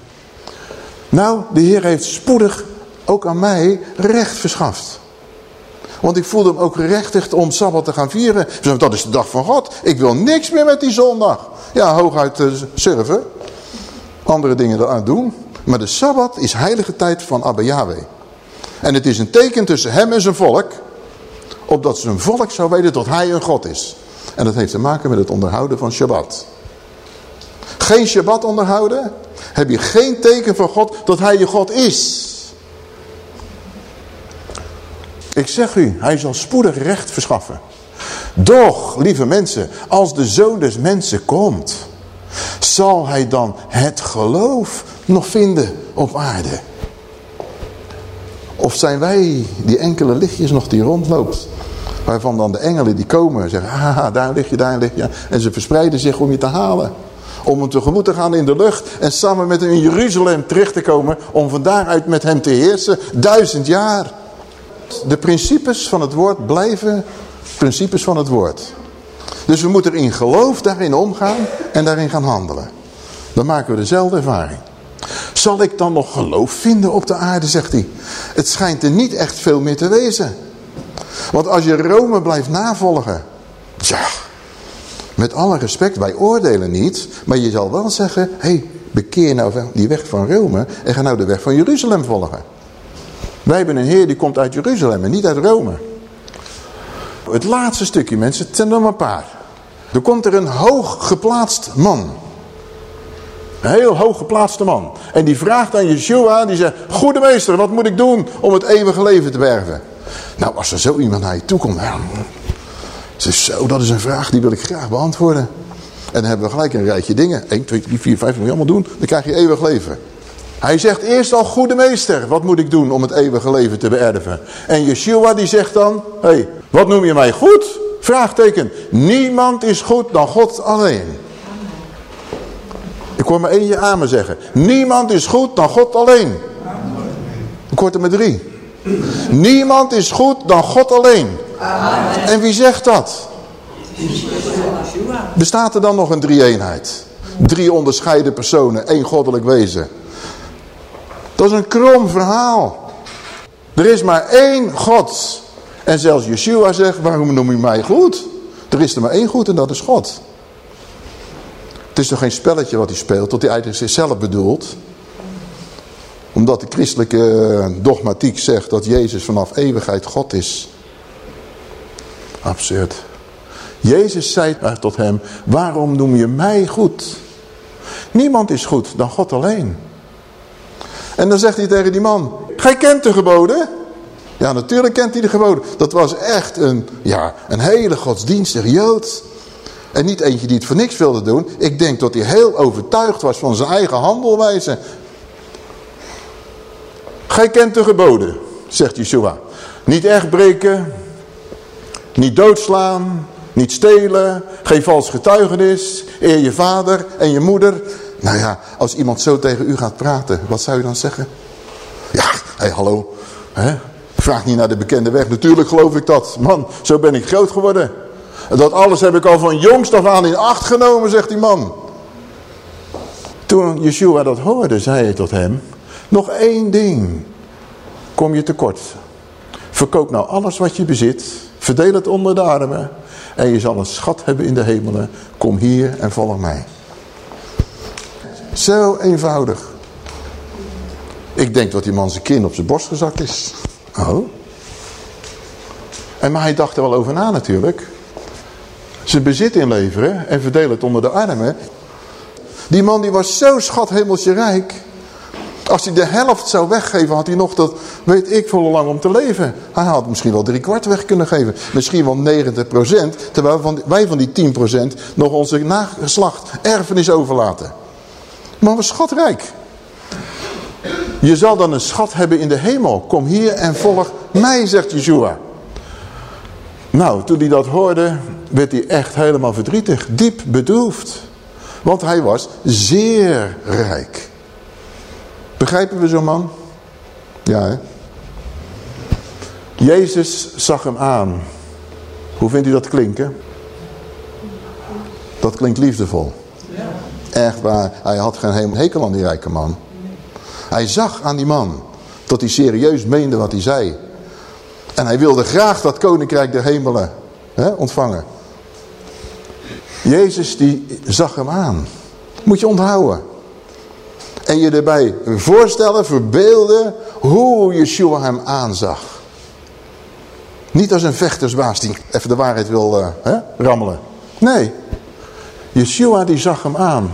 Nou, de Heer heeft spoedig ook aan mij recht verschaft. Want ik voelde hem ook gerechtigd om Sabbat te gaan vieren. Dat is de dag van God. Ik wil niks meer met die zondag. Ja, hooguit uh, surfen. Andere dingen eraan doen. Maar de Sabbat is heilige tijd van Abba Yahweh. En het is een teken tussen hem en zijn volk. Opdat zijn volk zou weten dat hij een God is. En dat heeft te maken met het onderhouden van Shabbat. Geen Shabbat onderhouden. Heb je geen teken van God dat hij je God is. Ik zeg u, hij zal spoedig recht verschaffen. Doch, lieve mensen, als de zoon des mensen komt, zal hij dan het geloof nog vinden op aarde? Of zijn wij die enkele lichtjes nog die rondloopt? Waarvan dan de engelen die komen en zeggen, haha, daar lig je, daar lig je. En ze verspreiden zich om je te halen. Om hem tegemoet te gaan in de lucht en samen met hem in Jeruzalem terecht te komen. Om van daaruit met hem te heersen, duizend jaar. De principes van het woord blijven principes van het woord. Dus we moeten in geloof daarin omgaan en daarin gaan handelen. Dan maken we dezelfde ervaring. Zal ik dan nog geloof vinden op de aarde, zegt hij. Het schijnt er niet echt veel meer te wezen. Want als je Rome blijft navolgen, ja, met alle respect, wij oordelen niet, maar je zal wel zeggen, hé, hey, bekeer nou die weg van Rome en ga nou de weg van Jeruzalem volgen. Wij hebben een Heer die komt uit Jeruzalem en niet uit Rome. Het laatste stukje mensen, maar een paar. Er komt er een hoog geplaatst man. Een heel hoog geplaatste man. En die vraagt aan Yeshua, die zegt, goede meester, wat moet ik doen om het eeuwige leven te werven? Nou, als er zo iemand naar je toe komt, zo, dat is een vraag, die wil ik graag beantwoorden. En dan hebben we gelijk een rijtje dingen. 1, 2, 3, 4, 5, moet je allemaal doen. Dan krijg je eeuwig leven. Hij zegt eerst al, goede meester, wat moet ik doen om het eeuwige leven te beërven? En Yeshua die zegt dan, hé, hey, wat noem je mij goed? Vraagteken, niemand is goed dan God alleen. Ik hoor maar één je amen zeggen. Niemand is goed dan God alleen. Ik hoor er maar drie. Niemand is goed dan God alleen. En wie zegt dat? Bestaat er dan nog een drie-eenheid? Drie onderscheiden personen, één goddelijk wezen. Dat is een krom verhaal. Er is maar één God. En zelfs Yeshua zegt, waarom noem je mij goed? Er is er maar één goed en dat is God. Het is toch geen spelletje wat hij speelt, tot hij eigenlijk zichzelf bedoelt. Omdat de christelijke dogmatiek zegt dat Jezus vanaf eeuwigheid God is. Absurd. Jezus zei tot hem, waarom noem je mij goed? Niemand is goed dan God alleen. En dan zegt hij tegen die man, gij kent de geboden? Ja, natuurlijk kent hij de geboden. Dat was echt een, ja, een hele godsdienstige Jood. En niet eentje die het voor niks wilde doen. Ik denk dat hij heel overtuigd was van zijn eigen handelwijze. Gij kent de geboden, zegt Yeshua. Niet echt breken, niet doodslaan, niet stelen, geen vals getuigenis, eer je vader en je moeder. Nou ja, als iemand zo tegen u gaat praten, wat zou u dan zeggen? Ja, hé, hallo, hè? vraag niet naar de bekende weg. Natuurlijk geloof ik dat. Man, zo ben ik groot geworden. Dat alles heb ik al van jongst af aan in acht genomen, zegt die man. Toen Yeshua dat hoorde, zei hij tot hem, nog één ding kom je tekort. Verkoop nou alles wat je bezit, verdeel het onder de armen en je zal een schat hebben in de hemelen. Kom hier en volg mij. Zo eenvoudig. Ik denk dat die man zijn kin op zijn borst gezakt is. Oh. En maar hij dacht er wel over na natuurlijk. Zijn bezit inleveren en verdelen het onder de armen. Die man die was zo schat hemeltje rijk. Als hij de helft zou weggeven, had hij nog dat, weet ik veel lang om te leven. Hij had misschien wel drie kwart weg kunnen geven. Misschien wel 90 procent. Terwijl van, wij van die 10 procent nog onze nageslacht erfenis overlaten. Maar was schatrijk. Je zal dan een schat hebben in de hemel. Kom hier en volg mij, zegt Yeshua. Nou, toen hij dat hoorde, werd hij echt helemaal verdrietig. Diep bedroefd. Want hij was zeer rijk. Begrijpen we zo'n man? Ja, hè? Jezus zag hem aan. Hoe vindt u dat klinken? Dat klinkt liefdevol. Echt waar. Hij had geen hekel aan die rijke man. Hij zag aan die man dat hij serieus meende wat hij zei. En hij wilde graag dat koninkrijk der hemelen hè, ontvangen. Jezus die zag hem aan. Moet je onthouden. En je erbij voorstellen, verbeelden hoe Yeshua hem aanzag. Niet als een vechtersbaas die even de waarheid wil uh, hè, rammelen. Nee, Yeshua die zag hem aan.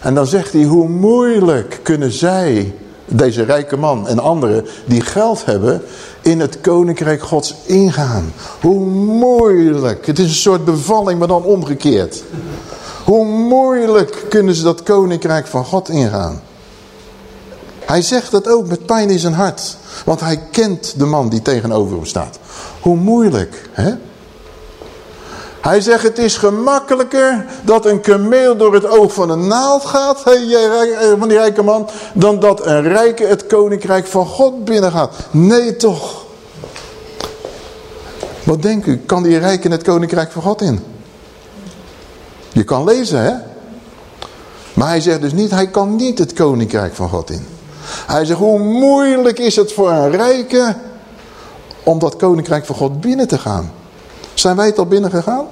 En dan zegt hij, hoe moeilijk kunnen zij, deze rijke man en anderen die geld hebben, in het koninkrijk gods ingaan. Hoe moeilijk. Het is een soort bevalling, maar dan omgekeerd. Hoe moeilijk kunnen ze dat koninkrijk van God ingaan. Hij zegt dat ook met pijn in zijn hart. Want hij kent de man die tegenover hem staat. Hoe moeilijk, hè? Hij zegt het is gemakkelijker dat een kameel door het oog van een naald gaat, eh, van die rijke man, dan dat een rijke het koninkrijk van God binnengaat. Nee toch. Wat denkt u, kan die rijke het koninkrijk van God in? Je kan lezen hè. Maar hij zegt dus niet, hij kan niet het koninkrijk van God in. Hij zegt, hoe moeilijk is het voor een rijke om dat koninkrijk van God binnen te gaan. Zijn wij het al binnengegaan?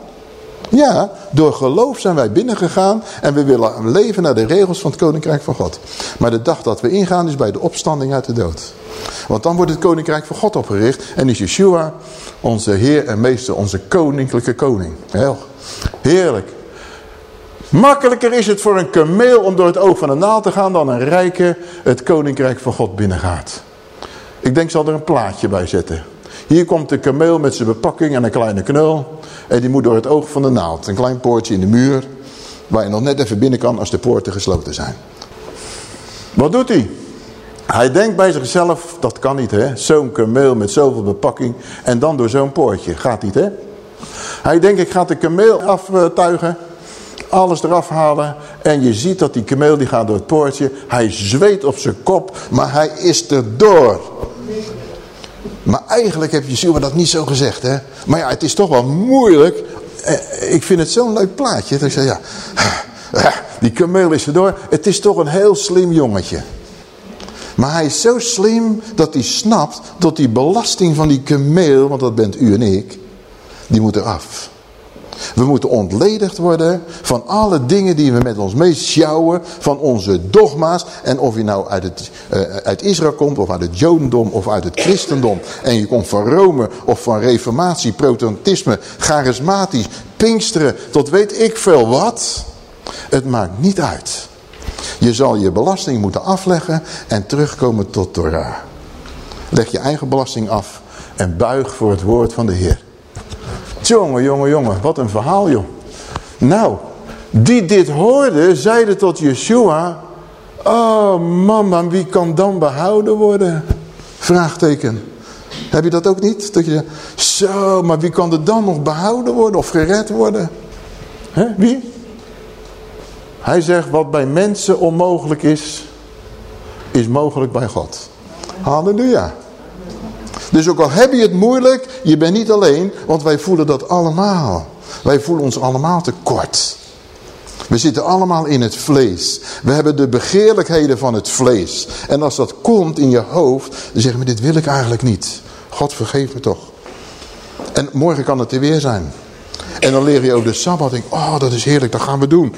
Ja, door geloof zijn wij binnengegaan en we willen leven naar de regels van het koninkrijk van God. Maar de dag dat we ingaan is bij de opstanding uit de dood. Want dan wordt het koninkrijk van God opgericht en is Yeshua onze Heer en Meester, onze koninklijke koning. Heel heerlijk. Makkelijker is het voor een kameel om door het oog van een naald te gaan dan een rijke het koninkrijk van God binnengaat. Ik denk, zal er een plaatje bij zetten. Hier komt de kameel met zijn bepakking en een kleine knul. En die moet door het oog van de naald. Een klein poortje in de muur. Waar je nog net even binnen kan als de poorten gesloten zijn. Wat doet hij? Hij denkt bij zichzelf, dat kan niet hè. Zo'n kameel met zoveel bepakking. En dan door zo'n poortje. Gaat niet hè. Hij denkt, ik ga de kameel aftuigen. Alles eraf halen. En je ziet dat die kameel die gaat door het poortje. Hij zweet op zijn kop. Maar hij is er door. Maar eigenlijk heb Yeshua dat niet zo gezegd. Hè? Maar ja, het is toch wel moeilijk. Eh, ik vind het zo'n leuk plaatje. Dat ik zeg, ja, die kameel is erdoor. Het is toch een heel slim jongetje. Maar hij is zo slim dat hij snapt dat die belasting van die kameel, want dat bent u en ik, die moet eraf. We moeten ontledigd worden van alle dingen die we met ons meesjouwen, van onze dogma's. En of je nou uit, het, uh, uit Israël komt, of uit het Jodendom, of uit het christendom. En je komt van Rome, of van reformatie, protestantisme, charismatisch, pinksteren, tot weet ik veel wat. Het maakt niet uit. Je zal je belasting moeten afleggen en terugkomen tot Torah. Leg je eigen belasting af en buig voor het woord van de Heer. Jongen, jongen, jongen, wat een verhaal joh. Nou, die dit hoorden, zeiden tot Yeshua... Oh man, maar wie kan dan behouden worden? Vraagteken. Heb je dat ook niet? Dat je zegt, zo, maar wie kan er dan nog behouden worden of gered worden? Wie? Hij zegt, wat bij mensen onmogelijk is, is mogelijk bij God. Halleluja. Dus ook al heb je het moeilijk, je bent niet alleen, want wij voelen dat allemaal. Wij voelen ons allemaal tekort. We zitten allemaal in het vlees. We hebben de begeerlijkheden van het vlees. En als dat komt in je hoofd, dan zeg je, dit wil ik eigenlijk niet. God vergeef me toch. En morgen kan het er weer zijn. En dan leer je ook de Sabbat. Denk, oh, dat is heerlijk, dat gaan we doen.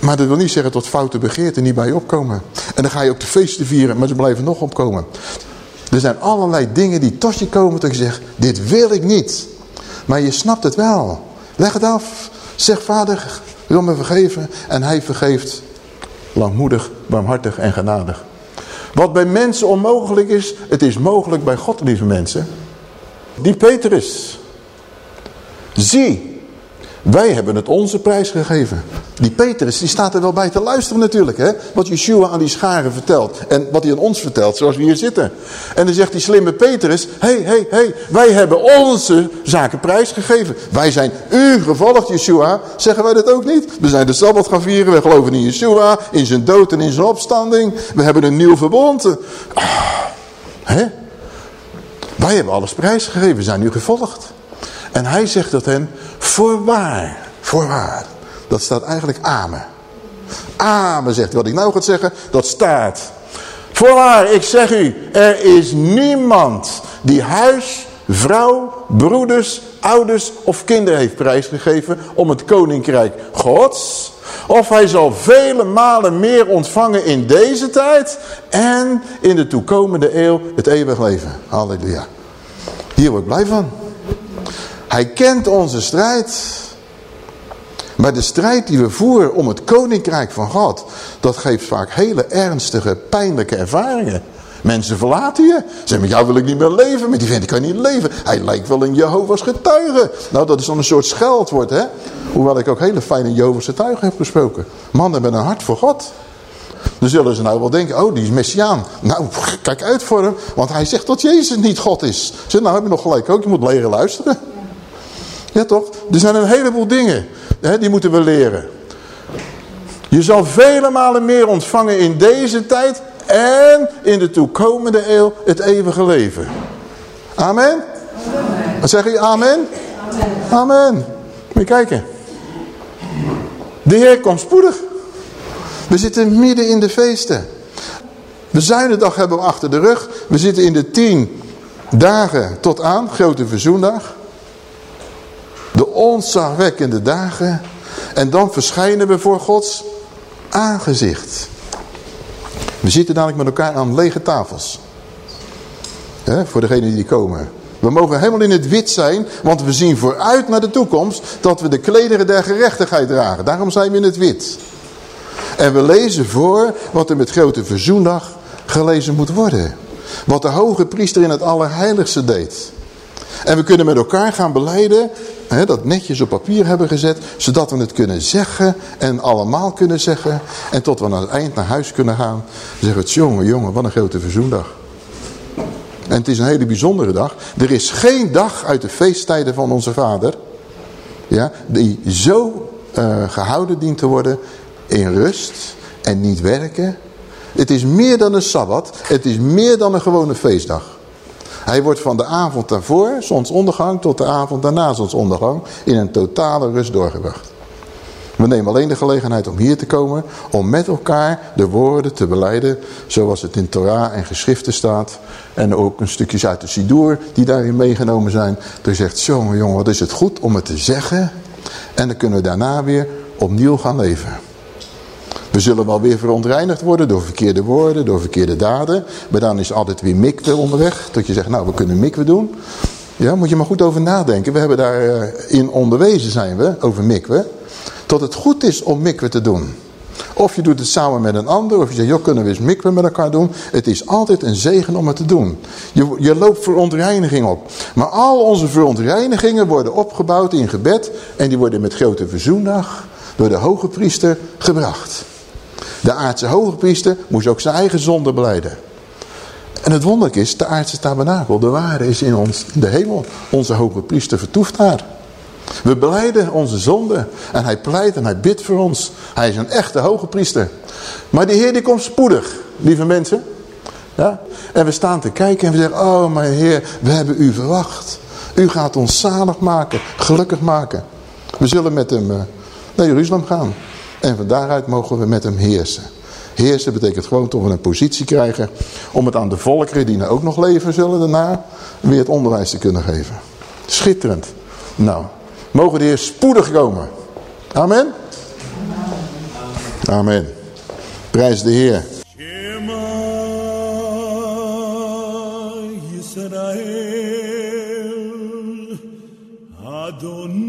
Maar dat wil niet zeggen dat foute begeerten niet bij je opkomen. En dan ga je ook de feesten vieren, maar ze blijven nog opkomen. Er zijn allerlei dingen die tot je komen dat je zegt, dit wil ik niet. Maar je snapt het wel. Leg het af. Zeg vader, wil me vergeven. En hij vergeeft langmoedig, barmhartig en genadig. Wat bij mensen onmogelijk is, het is mogelijk bij God, lieve mensen. Die Petrus. Zie, wij hebben het onze prijs gegeven. Die Petrus, die staat er wel bij te luisteren natuurlijk. Hè? Wat Yeshua aan die scharen vertelt. En wat hij aan ons vertelt, zoals we hier zitten. En dan zegt die slimme Petrus. Hé, hé, hé, wij hebben onze zaken prijs gegeven. Wij zijn u gevolgd, Yeshua. Zeggen wij dat ook niet? We zijn de Sabbat gaan vieren. We geloven in Yeshua. In zijn dood en in zijn opstanding. We hebben een nieuw verbond. Ah, hè? Wij hebben alles prijs gegeven. We zijn nu gevolgd. En hij zegt dat hen, voorwaar, voorwaar. Dat staat eigenlijk amen. Amen zegt Wat ik nou ga zeggen, dat staat. Voorwaar, ik zeg u, er is niemand die huis, vrouw, broeders, ouders of kinderen heeft prijsgegeven om het koninkrijk gods. Of hij zal vele malen meer ontvangen in deze tijd en in de toekomende eeuw het eeuwig leven. Halleluja. Hier word ik blij van. Hij kent onze strijd. Maar de strijd die we voeren om het koninkrijk van God, dat geeft vaak hele ernstige, pijnlijke ervaringen. Mensen verlaten je. Zeggen, met jou wil ik niet meer leven. Met die vent kan niet leven. Hij lijkt wel een Jehovah's getuige. Nou, dat is dan een soort scheldwoord, hè. Hoewel ik ook hele fijne Jehovah's getuigen heb gesproken. Mannen met een hart voor God. Dan zullen ze nou wel denken, oh, die is Messiaan. Nou, kijk uit voor hem, want hij zegt dat Jezus niet God is. Zeg, nou heb je nog gelijk ook, je moet leren luisteren. Ja toch? Er zijn een heleboel dingen. Hè, die moeten we leren. Je zal vele malen meer ontvangen in deze tijd en in de toekomende eeuw het eeuwige leven. Amen? Wat zeg je? Amen? Amen. Amen. Moet je kijken. De Heer komt spoedig. We zitten midden in de feesten. De zuidendag hebben we achter de rug. We zitten in de tien dagen tot aan, grote verzoendag de ontzagwekkende dagen. En dan verschijnen we voor Gods aangezicht. We zitten dadelijk met elkaar aan lege tafels. voor degenen die komen. We mogen helemaal in het wit zijn, want we zien vooruit naar de toekomst dat we de klederen der gerechtigheid dragen. Daarom zijn we in het wit. En we lezen voor wat er met grote verzoendag gelezen moet worden. Wat de hoge priester in het allerheiligste deed. En we kunnen met elkaar gaan beleiden, hè, dat netjes op papier hebben gezet, zodat we het kunnen zeggen en allemaal kunnen zeggen. En tot we aan het eind naar huis kunnen gaan. Zeggen het, jongen, jongen, wat een grote verzoendag. En het is een hele bijzondere dag. Er is geen dag uit de feesttijden van onze vader, ja, die zo uh, gehouden dient te worden in rust en niet werken. Het is meer dan een Sabbat, het is meer dan een gewone feestdag. Hij wordt van de avond daarvoor, zonsondergang, tot de avond daarna zonsondergang, in een totale rust doorgebracht. We nemen alleen de gelegenheid om hier te komen, om met elkaar de woorden te beleiden, zoals het in Torah en geschriften staat. En ook een stukjes uit de Sidoer die daarin meegenomen zijn. Je zegt, jongen, jongen, wat is het goed om het te zeggen. En dan kunnen we daarna weer opnieuw gaan leven. We zullen wel weer verontreinigd worden door verkeerde woorden, door verkeerde daden. Maar dan is altijd weer mikwe onderweg. Dat je zegt, nou we kunnen mikwe doen. Ja, moet je maar goed over nadenken. We hebben daarin in onderwezen zijn we, over mikwe. Dat het goed is om mikwe te doen. Of je doet het samen met een ander. Of je zegt, joh, kunnen we eens mikwe met elkaar doen. Het is altijd een zegen om het te doen. Je, je loopt verontreiniging op. Maar al onze verontreinigingen worden opgebouwd in gebed. En die worden met grote verzoendag door de hoge priester gebracht. De aardse hoge priester moest ook zijn eigen zonde beleiden. En het wonderlijk is, de aardse tabernakel, de ware is in ons, in de hemel. Onze hoge priester vertoeft daar. We beleiden onze zonde en hij pleit en hij bidt voor ons. Hij is een echte hoge priester. Maar die Heer die komt spoedig, lieve mensen. Ja? En we staan te kijken en we zeggen, oh mijn Heer, we hebben u verwacht. U gaat ons zalig maken, gelukkig maken. We zullen met hem uh, naar Jeruzalem gaan. En van daaruit mogen we met hem heersen. Heersen betekent gewoon dat we een positie krijgen om het aan de volkeren die nou ook nog leven zullen daarna weer het onderwijs te kunnen geven. Schitterend. Nou, mogen de Heer spoedig komen. Amen. Amen. Prijs de Heer. Shema Yisrael Adonai